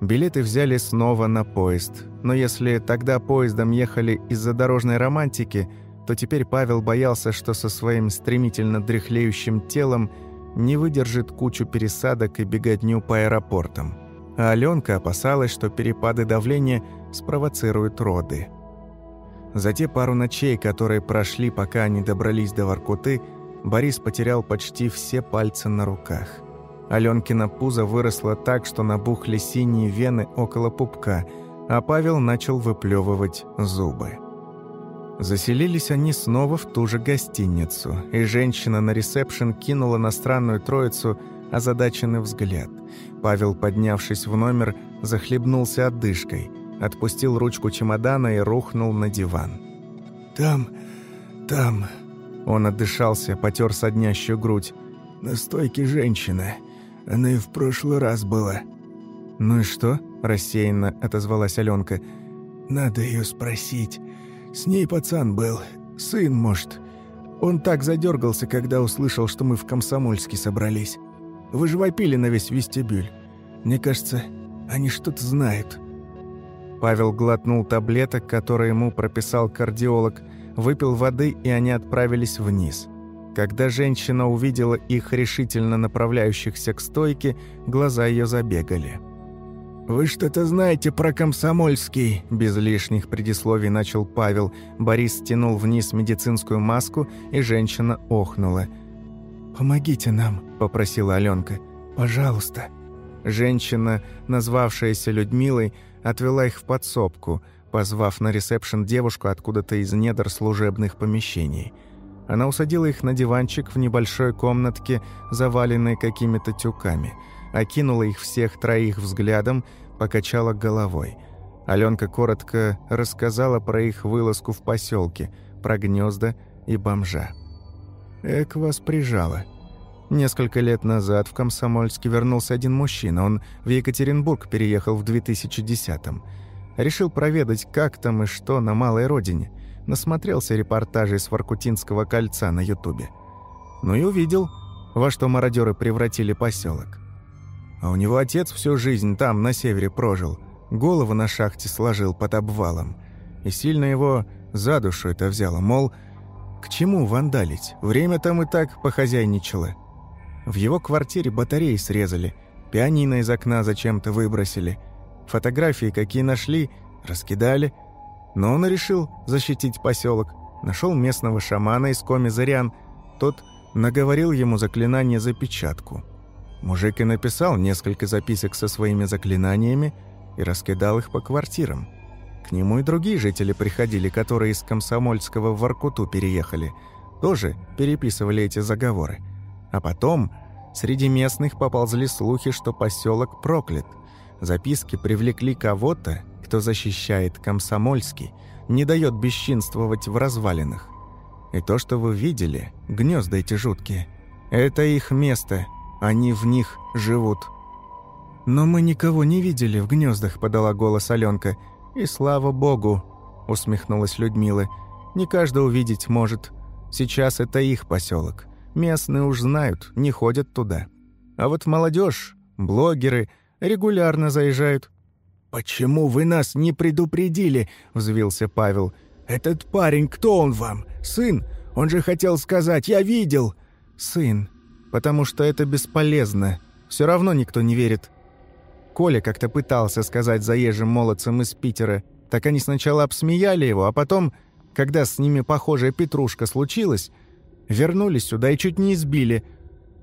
S1: Билеты взяли снова на поезд. Но если тогда поездом ехали из-за дорожной романтики – то теперь Павел боялся, что со своим стремительно дряхлеющим телом не выдержит кучу пересадок и беготню по аэропортам. А Аленка опасалась, что перепады давления спровоцируют роды. За те пару ночей, которые прошли, пока они добрались до Воркуты, Борис потерял почти все пальцы на руках. Аленкина пузо выросло так, что набухли синие вены около пупка, а Павел начал выплевывать зубы. Заселились они снова в ту же гостиницу, и женщина на ресепшн кинула на странную троицу озадаченный взгляд. Павел, поднявшись в номер, захлебнулся отдышкой, отпустил ручку чемодана и рухнул на диван.
S2: «Там, там...»
S1: Он отдышался, потер соднящую грудь.
S2: «На стойке женщина. Она и в прошлый раз была».
S1: «Ну и что?» – рассеянно отозвалась Аленка.
S2: «Надо ее спросить. С ней пацан был. Сын, может. Он так задергался, когда услышал, что мы в Комсомольске собрались. Вы же вопили на весь вестибюль. Мне кажется, они что-то знают».
S1: Павел глотнул таблеток, которые ему прописал кардиолог, выпил воды, и они отправились вниз. Когда женщина увидела их решительно направляющихся к стойке, глаза ее забегали.
S2: «Вы что-то знаете про Комсомольский?»
S1: Без лишних предисловий начал Павел. Борис стянул вниз медицинскую маску, и женщина охнула.
S2: «Помогите нам», – попросила Аленка. «Пожалуйста».
S1: Женщина, назвавшаяся Людмилой, отвела их в подсобку, позвав на ресепшн девушку откуда-то из недр служебных помещений. Она усадила их на диванчик в небольшой комнатке, заваленной какими-то тюками – окинула их всех троих взглядом, покачала головой. Аленка коротко рассказала про их вылазку в поселке, про гнезда и бомжа. Эк вас прижала. Несколько лет назад в Комсомольске вернулся один мужчина. Он в Екатеринбург переехал в 2010-м. Решил проведать, как там и что на малой родине. Насмотрелся репортажей с Воркутинского кольца на Ютубе. Ну и увидел, во что мародеры превратили поселок. А у него отец всю жизнь там, на севере, прожил. Голову на шахте сложил под обвалом. И сильно его за душу это взяло, мол, к чему вандалить? Время там и так похозяйничало. В его квартире батареи срезали, пианино из окна зачем-то выбросили. Фотографии, какие нашли, раскидали. Но он решил защитить поселок. Нашел местного шамана из Коми-Зарян. Тот наговорил ему заклинание запечатку – Мужик и написал несколько записок со своими заклинаниями и раскидал их по квартирам. К нему и другие жители приходили, которые из Комсомольского в Воркуту переехали. Тоже переписывали эти заговоры. А потом среди местных поползли слухи, что поселок проклят. Записки привлекли кого-то, кто защищает Комсомольский, не дает бесчинствовать в развалинах. И то, что вы видели, гнезда эти жуткие, это их место, они в них живут. «Но мы никого не видели в гнездах», — подала голос Аленка. «И слава богу», — усмехнулась Людмила. «Не каждый увидеть может. Сейчас это их поселок. Местные уж знают, не ходят туда. А вот молодежь, блогеры регулярно заезжают».
S2: «Почему вы нас не предупредили?» – взвился Павел. «Этот парень, кто он вам? Сын? Он же хотел сказать, я видел!»
S1: «Сын. Потому что это бесполезно. Все равно никто не верит». Коля как-то пытался сказать заезжим молодцам из Питера. Так они сначала обсмеяли его, а потом, когда с ними похожая петрушка случилась, вернулись сюда и чуть не избили.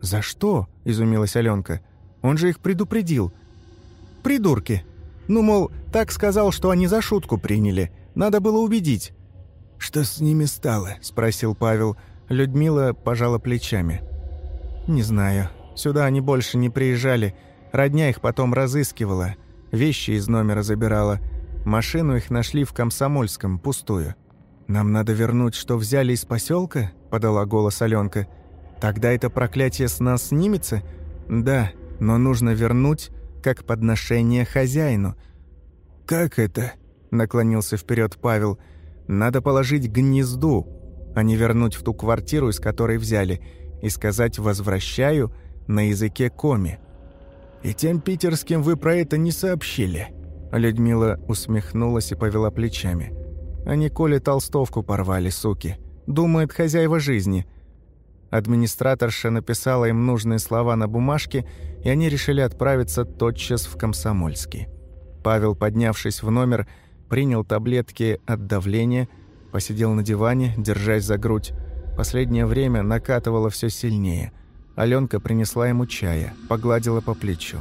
S1: «За что?» – изумилась Аленка. «Он же их предупредил». «Придурки!» Ну, мол, так сказал, что они за шутку приняли. Надо было убедить».
S2: «Что с ними стало?» – спросил Павел.
S1: Людмила пожала плечами. «Не знаю. Сюда они больше не приезжали. Родня их потом разыскивала. Вещи из номера забирала. Машину их нашли в Комсомольском, пустую. «Нам надо вернуть, что взяли из поселка? подала голос Аленка. «Тогда это проклятие с нас снимется?» «Да, но нужно вернуть как подношение хозяину.
S2: «Как это?» – наклонился вперед Павел.
S1: «Надо положить гнезду, а не вернуть в ту квартиру, из которой взяли, и сказать «возвращаю» на языке коми».
S2: «И тем питерским вы про это не сообщили?»
S1: Людмила усмехнулась и повела плечами. «Они Коле толстовку порвали, суки. Думают, хозяева жизни. Администраторша написала им нужные слова на бумажке, и они решили отправиться тотчас в Комсомольский. Павел, поднявшись в номер, принял таблетки от давления, посидел на диване, держась за грудь. Последнее время накатывало все сильнее. Аленка принесла ему чая, погладила по плечу.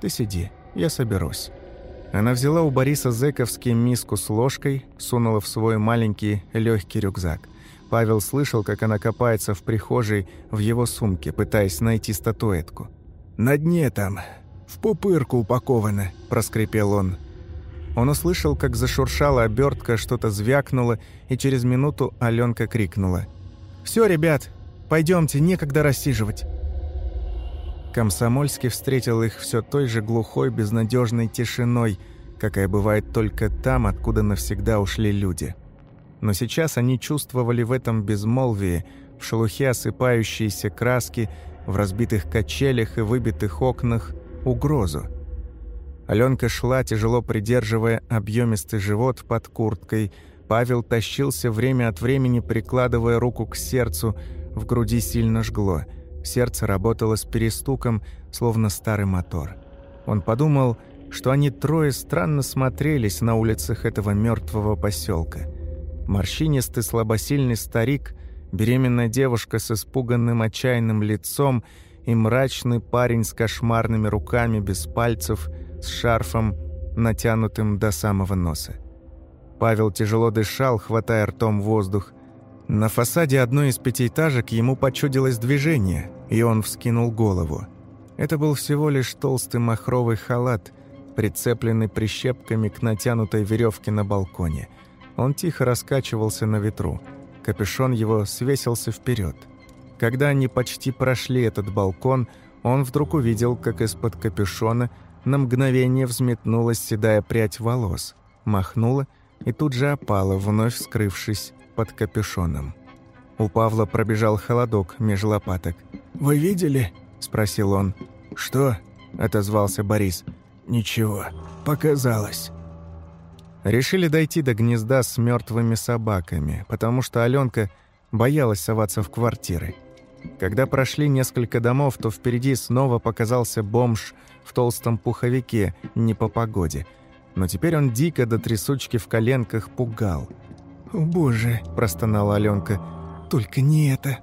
S1: «Ты сиди, я соберусь». Она взяла у Бориса Зековский миску с ложкой, сунула в свой маленький легкий рюкзак – Павел слышал, как она копается в прихожей в его сумке, пытаясь найти статуэтку.
S2: «На дне там, в пупырку упаковано», – проскрипел он.
S1: Он услышал, как зашуршала обертка, что-то звякнуло, и через минуту Аленка крикнула. «Все, ребят, пойдемте, некогда рассиживать». Комсомольский встретил их все той же глухой, безнадежной тишиной, какая бывает только там, откуда навсегда ушли люди – но сейчас они чувствовали в этом безмолвии, в шелухе осыпающейся краски, в разбитых качелях и выбитых окнах угрозу. Аленка шла, тяжело придерживая объемистый живот под курткой. Павел тащился время от времени, прикладывая руку к сердцу, в груди сильно жгло. Сердце работало с перестуком, словно старый мотор. Он подумал, что они трое странно смотрелись на улицах этого мертвого поселка морщинистый слабосильный старик, беременная девушка с испуганным отчаянным лицом и мрачный парень с кошмарными руками без пальцев, с шарфом, натянутым до самого носа. Павел тяжело дышал, хватая ртом воздух. На фасаде одной из пятиэтажек ему почудилось движение, и он вскинул голову. Это был всего лишь толстый махровый халат, прицепленный прищепками к натянутой веревке на балконе – он тихо раскачивался на ветру. Капюшон его свесился вперед. Когда они почти прошли этот балкон, он вдруг увидел, как из-под капюшона на мгновение взметнулась седая прядь волос, махнула и тут же опала, вновь скрывшись под капюшоном. У Павла пробежал холодок меж лопаток.
S2: «Вы видели?» – спросил он.
S1: «Что?» – отозвался Борис.
S2: «Ничего, показалось».
S1: Решили дойти до гнезда с мертвыми собаками, потому что Аленка боялась соваться в квартиры. Когда прошли несколько домов, то впереди снова показался бомж в толстом пуховике, не по погоде. Но теперь он дико до трясучки в коленках пугал.
S2: «О, боже!» – простонала Аленка. «Только не это!»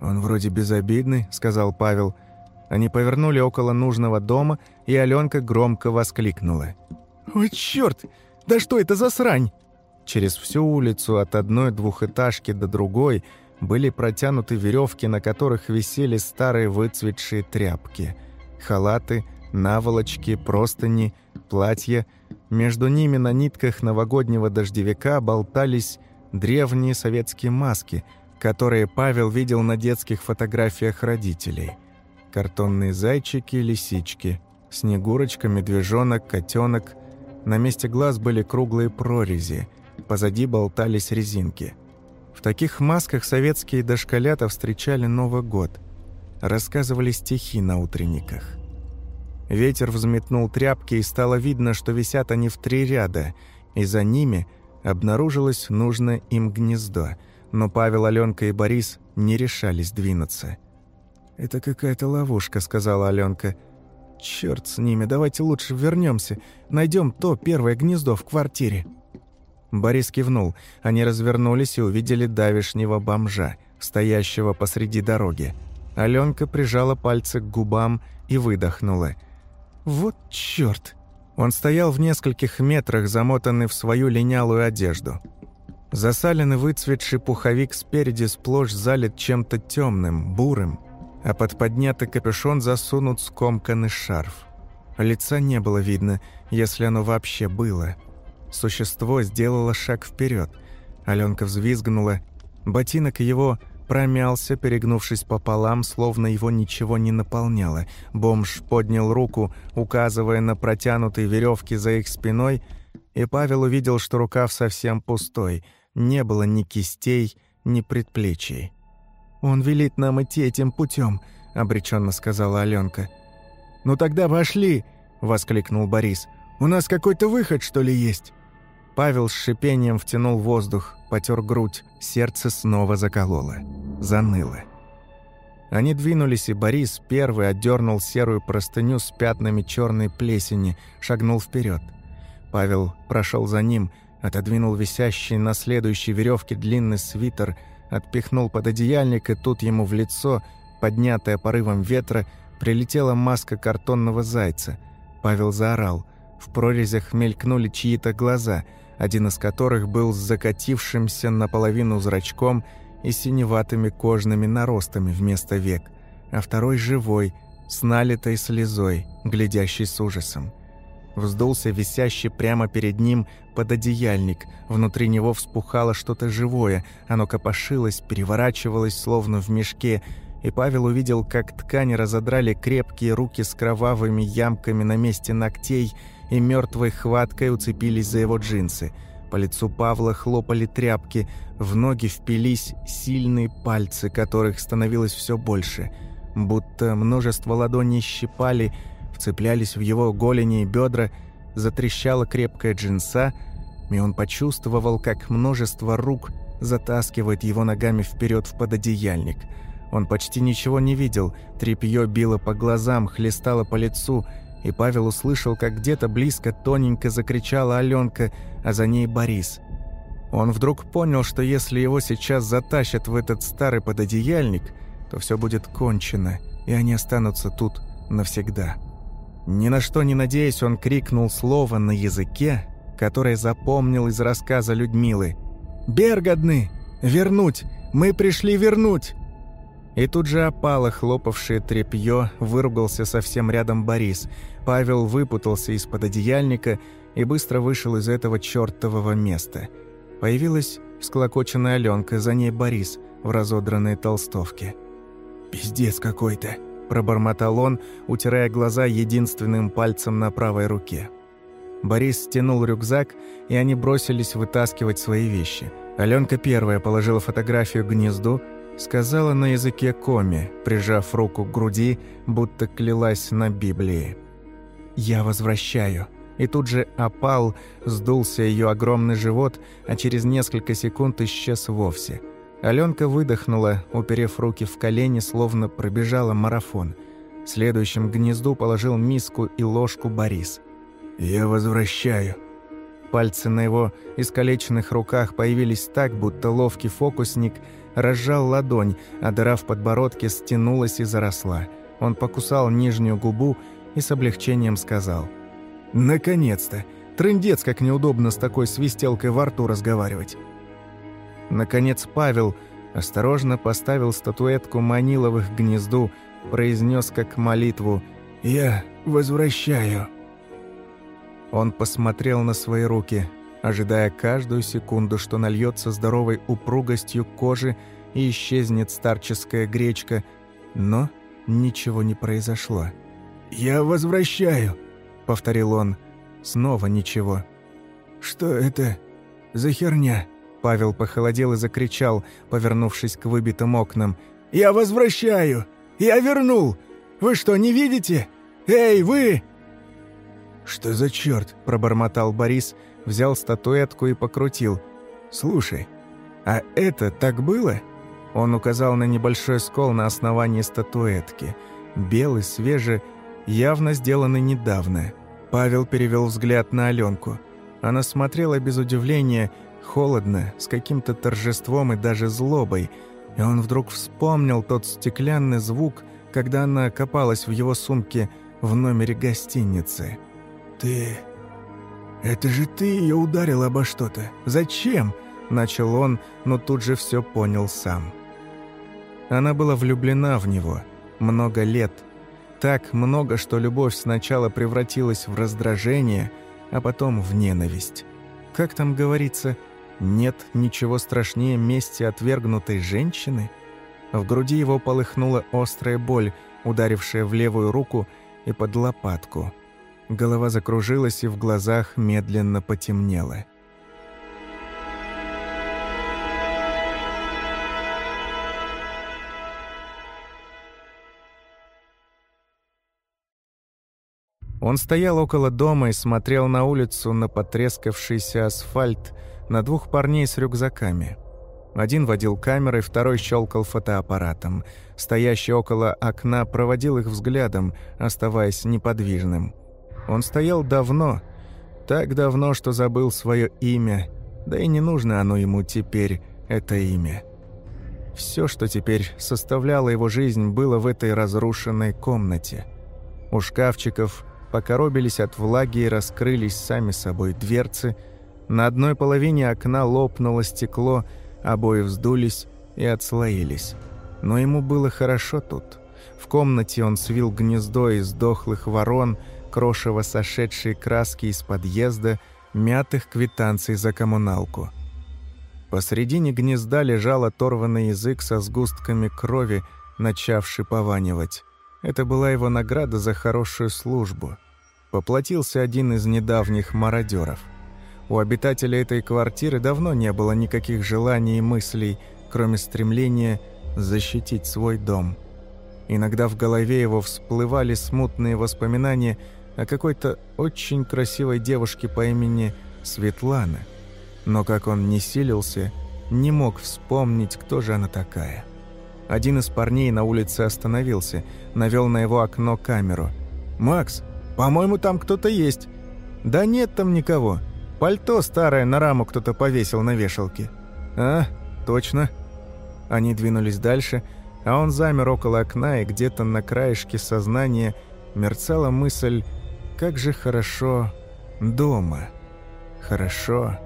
S1: «Он вроде безобидный», – сказал Павел. Они повернули около нужного дома, и Аленка громко воскликнула.
S2: «Ой, черт! Да что это за срань?»
S1: Через всю улицу от одной двухэтажки до другой были протянуты веревки, на которых висели старые выцветшие тряпки, халаты, Наволочки, простыни, платья. Между ними на нитках новогоднего дождевика болтались древние советские маски, которые Павел видел на детских фотографиях родителей. Картонные зайчики, лисички, снегурочка, медвежонок, котенок. На месте глаз были круглые прорези, позади болтались резинки. В таких масках советские дошколята встречали Новый год. Рассказывали стихи на утренниках. Ветер взметнул тряпки, и стало видно, что висят они в три ряда, и за ними обнаружилось нужное им гнездо, но Павел, Аленка и Борис не решались двинуться. «Это какая-то ловушка», — сказала Аленка. «Черт с ними, давайте лучше вернемся, найдем то первое гнездо в квартире». Борис кивнул. Они развернулись и увидели давишнего бомжа, стоящего посреди дороги. Аленка прижала пальцы к губам и выдохнула — вот чёрт! Он стоял в нескольких метрах, замотанный в свою линялую одежду. Засаленный выцветший пуховик спереди сплошь залит чем-то темным, бурым, а под поднятый капюшон засунут скомканный шарф. Лица не было видно, если оно вообще было. Существо сделало шаг вперед. Аленка взвизгнула. Ботинок его промялся, перегнувшись пополам, словно его ничего не наполняло. Бомж поднял руку, указывая на протянутые веревки за их спиной, и Павел увидел, что рукав совсем пустой, не было ни кистей, ни предплечий. «Он велит нам идти этим путем», — обреченно сказала Аленка. «Ну тогда пошли!» — воскликнул Борис. «У нас какой-то выход, что ли, есть?» Павел с шипением втянул воздух, потер грудь, сердце снова закололо, заныло. Они двинулись, и Борис первый отдернул серую простыню с пятнами черной плесени, шагнул вперед. Павел прошел за ним, отодвинул висящий на следующей веревке длинный свитер, отпихнул под одеяльник, и тут ему в лицо, поднятая порывом ветра, прилетела маска картонного зайца. Павел заорал. В прорезях мелькнули чьи-то глаза — один из которых был с закатившимся наполовину зрачком и синеватыми кожными наростами вместо век, а второй живой, с налитой слезой, глядящий с ужасом. Вздулся висящий прямо перед ним пододеяльник, внутри него вспухало что-то живое, оно копошилось, переворачивалось, словно в мешке, и Павел увидел, как ткани разодрали крепкие руки с кровавыми ямками на месте ногтей – и мертвой хваткой уцепились за его джинсы. По лицу Павла хлопали тряпки, в ноги впились сильные пальцы, которых становилось все больше. Будто множество ладоней щипали, вцеплялись в его голени и бедра, затрещала крепкая джинса, и он почувствовал, как множество рук затаскивает его ногами вперед в пододеяльник. Он почти ничего не видел, тряпье било по глазам, хлестало по лицу – и Павел услышал, как где-то близко тоненько закричала Аленка, а за ней Борис. Он вдруг понял, что если его сейчас затащат в этот старый пододеяльник, то все будет кончено, и они останутся тут навсегда. Ни на что не надеясь, он крикнул слово на языке, которое запомнил из рассказа Людмилы. «Бергодны! Вернуть! Мы пришли вернуть!» И тут же опало хлопавшее тряпье, выругался совсем рядом Борис. Павел выпутался из-под одеяльника и быстро вышел из этого чертового места. Появилась всклокоченная Аленка, за ней Борис в разодранной толстовке. «Пиздец какой-то», – пробормотал он, утирая глаза единственным пальцем на правой руке. Борис стянул рюкзак, и они бросились вытаскивать свои вещи. Аленка первая положила фотографию к гнезду – сказала на языке коми, прижав руку к груди, будто клялась на Библии. «Я возвращаю». И тут же опал, сдулся ее огромный живот, а через несколько секунд исчез вовсе. Аленка выдохнула, уперев руки в колени, словно пробежала марафон. Следующим к гнезду положил миску и ложку Борис. «Я возвращаю», Пальцы на его искалеченных руках появились так, будто ловкий фокусник разжал ладонь, а дыра в подбородке стянулась и заросла. Он покусал нижнюю губу и с облегчением сказал. «Наконец-то! Трындец, как неудобно с такой свистелкой во рту разговаривать!» Наконец Павел осторожно поставил статуэтку Маниловых гнезду, произнес как молитву «Я
S2: возвращаю».
S1: Он посмотрел на свои руки, ожидая каждую секунду, что нальется здоровой упругостью кожи и исчезнет старческая гречка, но ничего не произошло.
S2: «Я возвращаю», — повторил он.
S1: Снова ничего.
S2: «Что это за херня?»
S1: Павел похолодел и закричал, повернувшись к выбитым окнам.
S2: «Я возвращаю! Я вернул! Вы что, не видите? Эй, вы!»
S1: «Что за черт?» – пробормотал Борис, взял статуэтку и покрутил. «Слушай, а это так было?» Он указал на небольшой скол на основании статуэтки. Белый, свежий, явно сделанный недавно. Павел перевел взгляд на Аленку. Она смотрела без удивления, холодно, с каким-то торжеством и даже злобой, и он вдруг вспомнил тот стеклянный звук, когда она копалась в его сумке в номере гостиницы.
S2: «Ты... это же ты ее ударил обо что-то. Зачем?»
S1: – начал он, но тут же все понял сам. Она была влюблена в него много лет. Так много, что любовь сначала превратилась в раздражение, а потом в ненависть. Как там говорится – нет ничего страшнее мести отвергнутой женщины? В груди его полыхнула острая боль, ударившая в левую руку и под лопатку. Голова закружилась и в глазах медленно потемнело. Он стоял около дома и смотрел на улицу, на потрескавшийся асфальт – на двух парней с рюкзаками. Один водил камерой, второй щелкал фотоаппаратом. Стоящий около окна проводил их взглядом, оставаясь неподвижным. Он стоял давно, так давно, что забыл свое имя, да и не нужно оно ему теперь, это имя. Все, что теперь составляло его жизнь, было в этой разрушенной комнате. У шкафчиков покоробились от влаги и раскрылись сами собой дверцы – на одной половине окна лопнуло стекло, обои вздулись и отслоились. Но ему было хорошо тут. В комнате он свил гнездо из дохлых ворон, крошево сошедшие краски из подъезда, мятых квитанций за коммуналку. Посредине гнезда лежал оторванный язык со сгустками крови, начавший пованивать. Это была его награда за хорошую службу. Поплатился один из недавних мародеров – у обитателя этой квартиры давно не было никаких желаний и мыслей, кроме стремления защитить свой дом. Иногда в голове его всплывали смутные воспоминания о какой-то очень красивой девушке по имени Светлана. Но как он не силился, не мог вспомнить, кто же она такая. Один из парней на улице остановился, навел на его окно камеру. «Макс, по-моему, там кто-то есть». «Да нет там никого. Пальто старое на раму кто-то повесил на вешалке. А, точно. Они двинулись дальше, а он замер около окна, и где-то на краешке сознания мерцала мысль «Как же хорошо дома! Хорошо,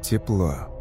S1: тепло!»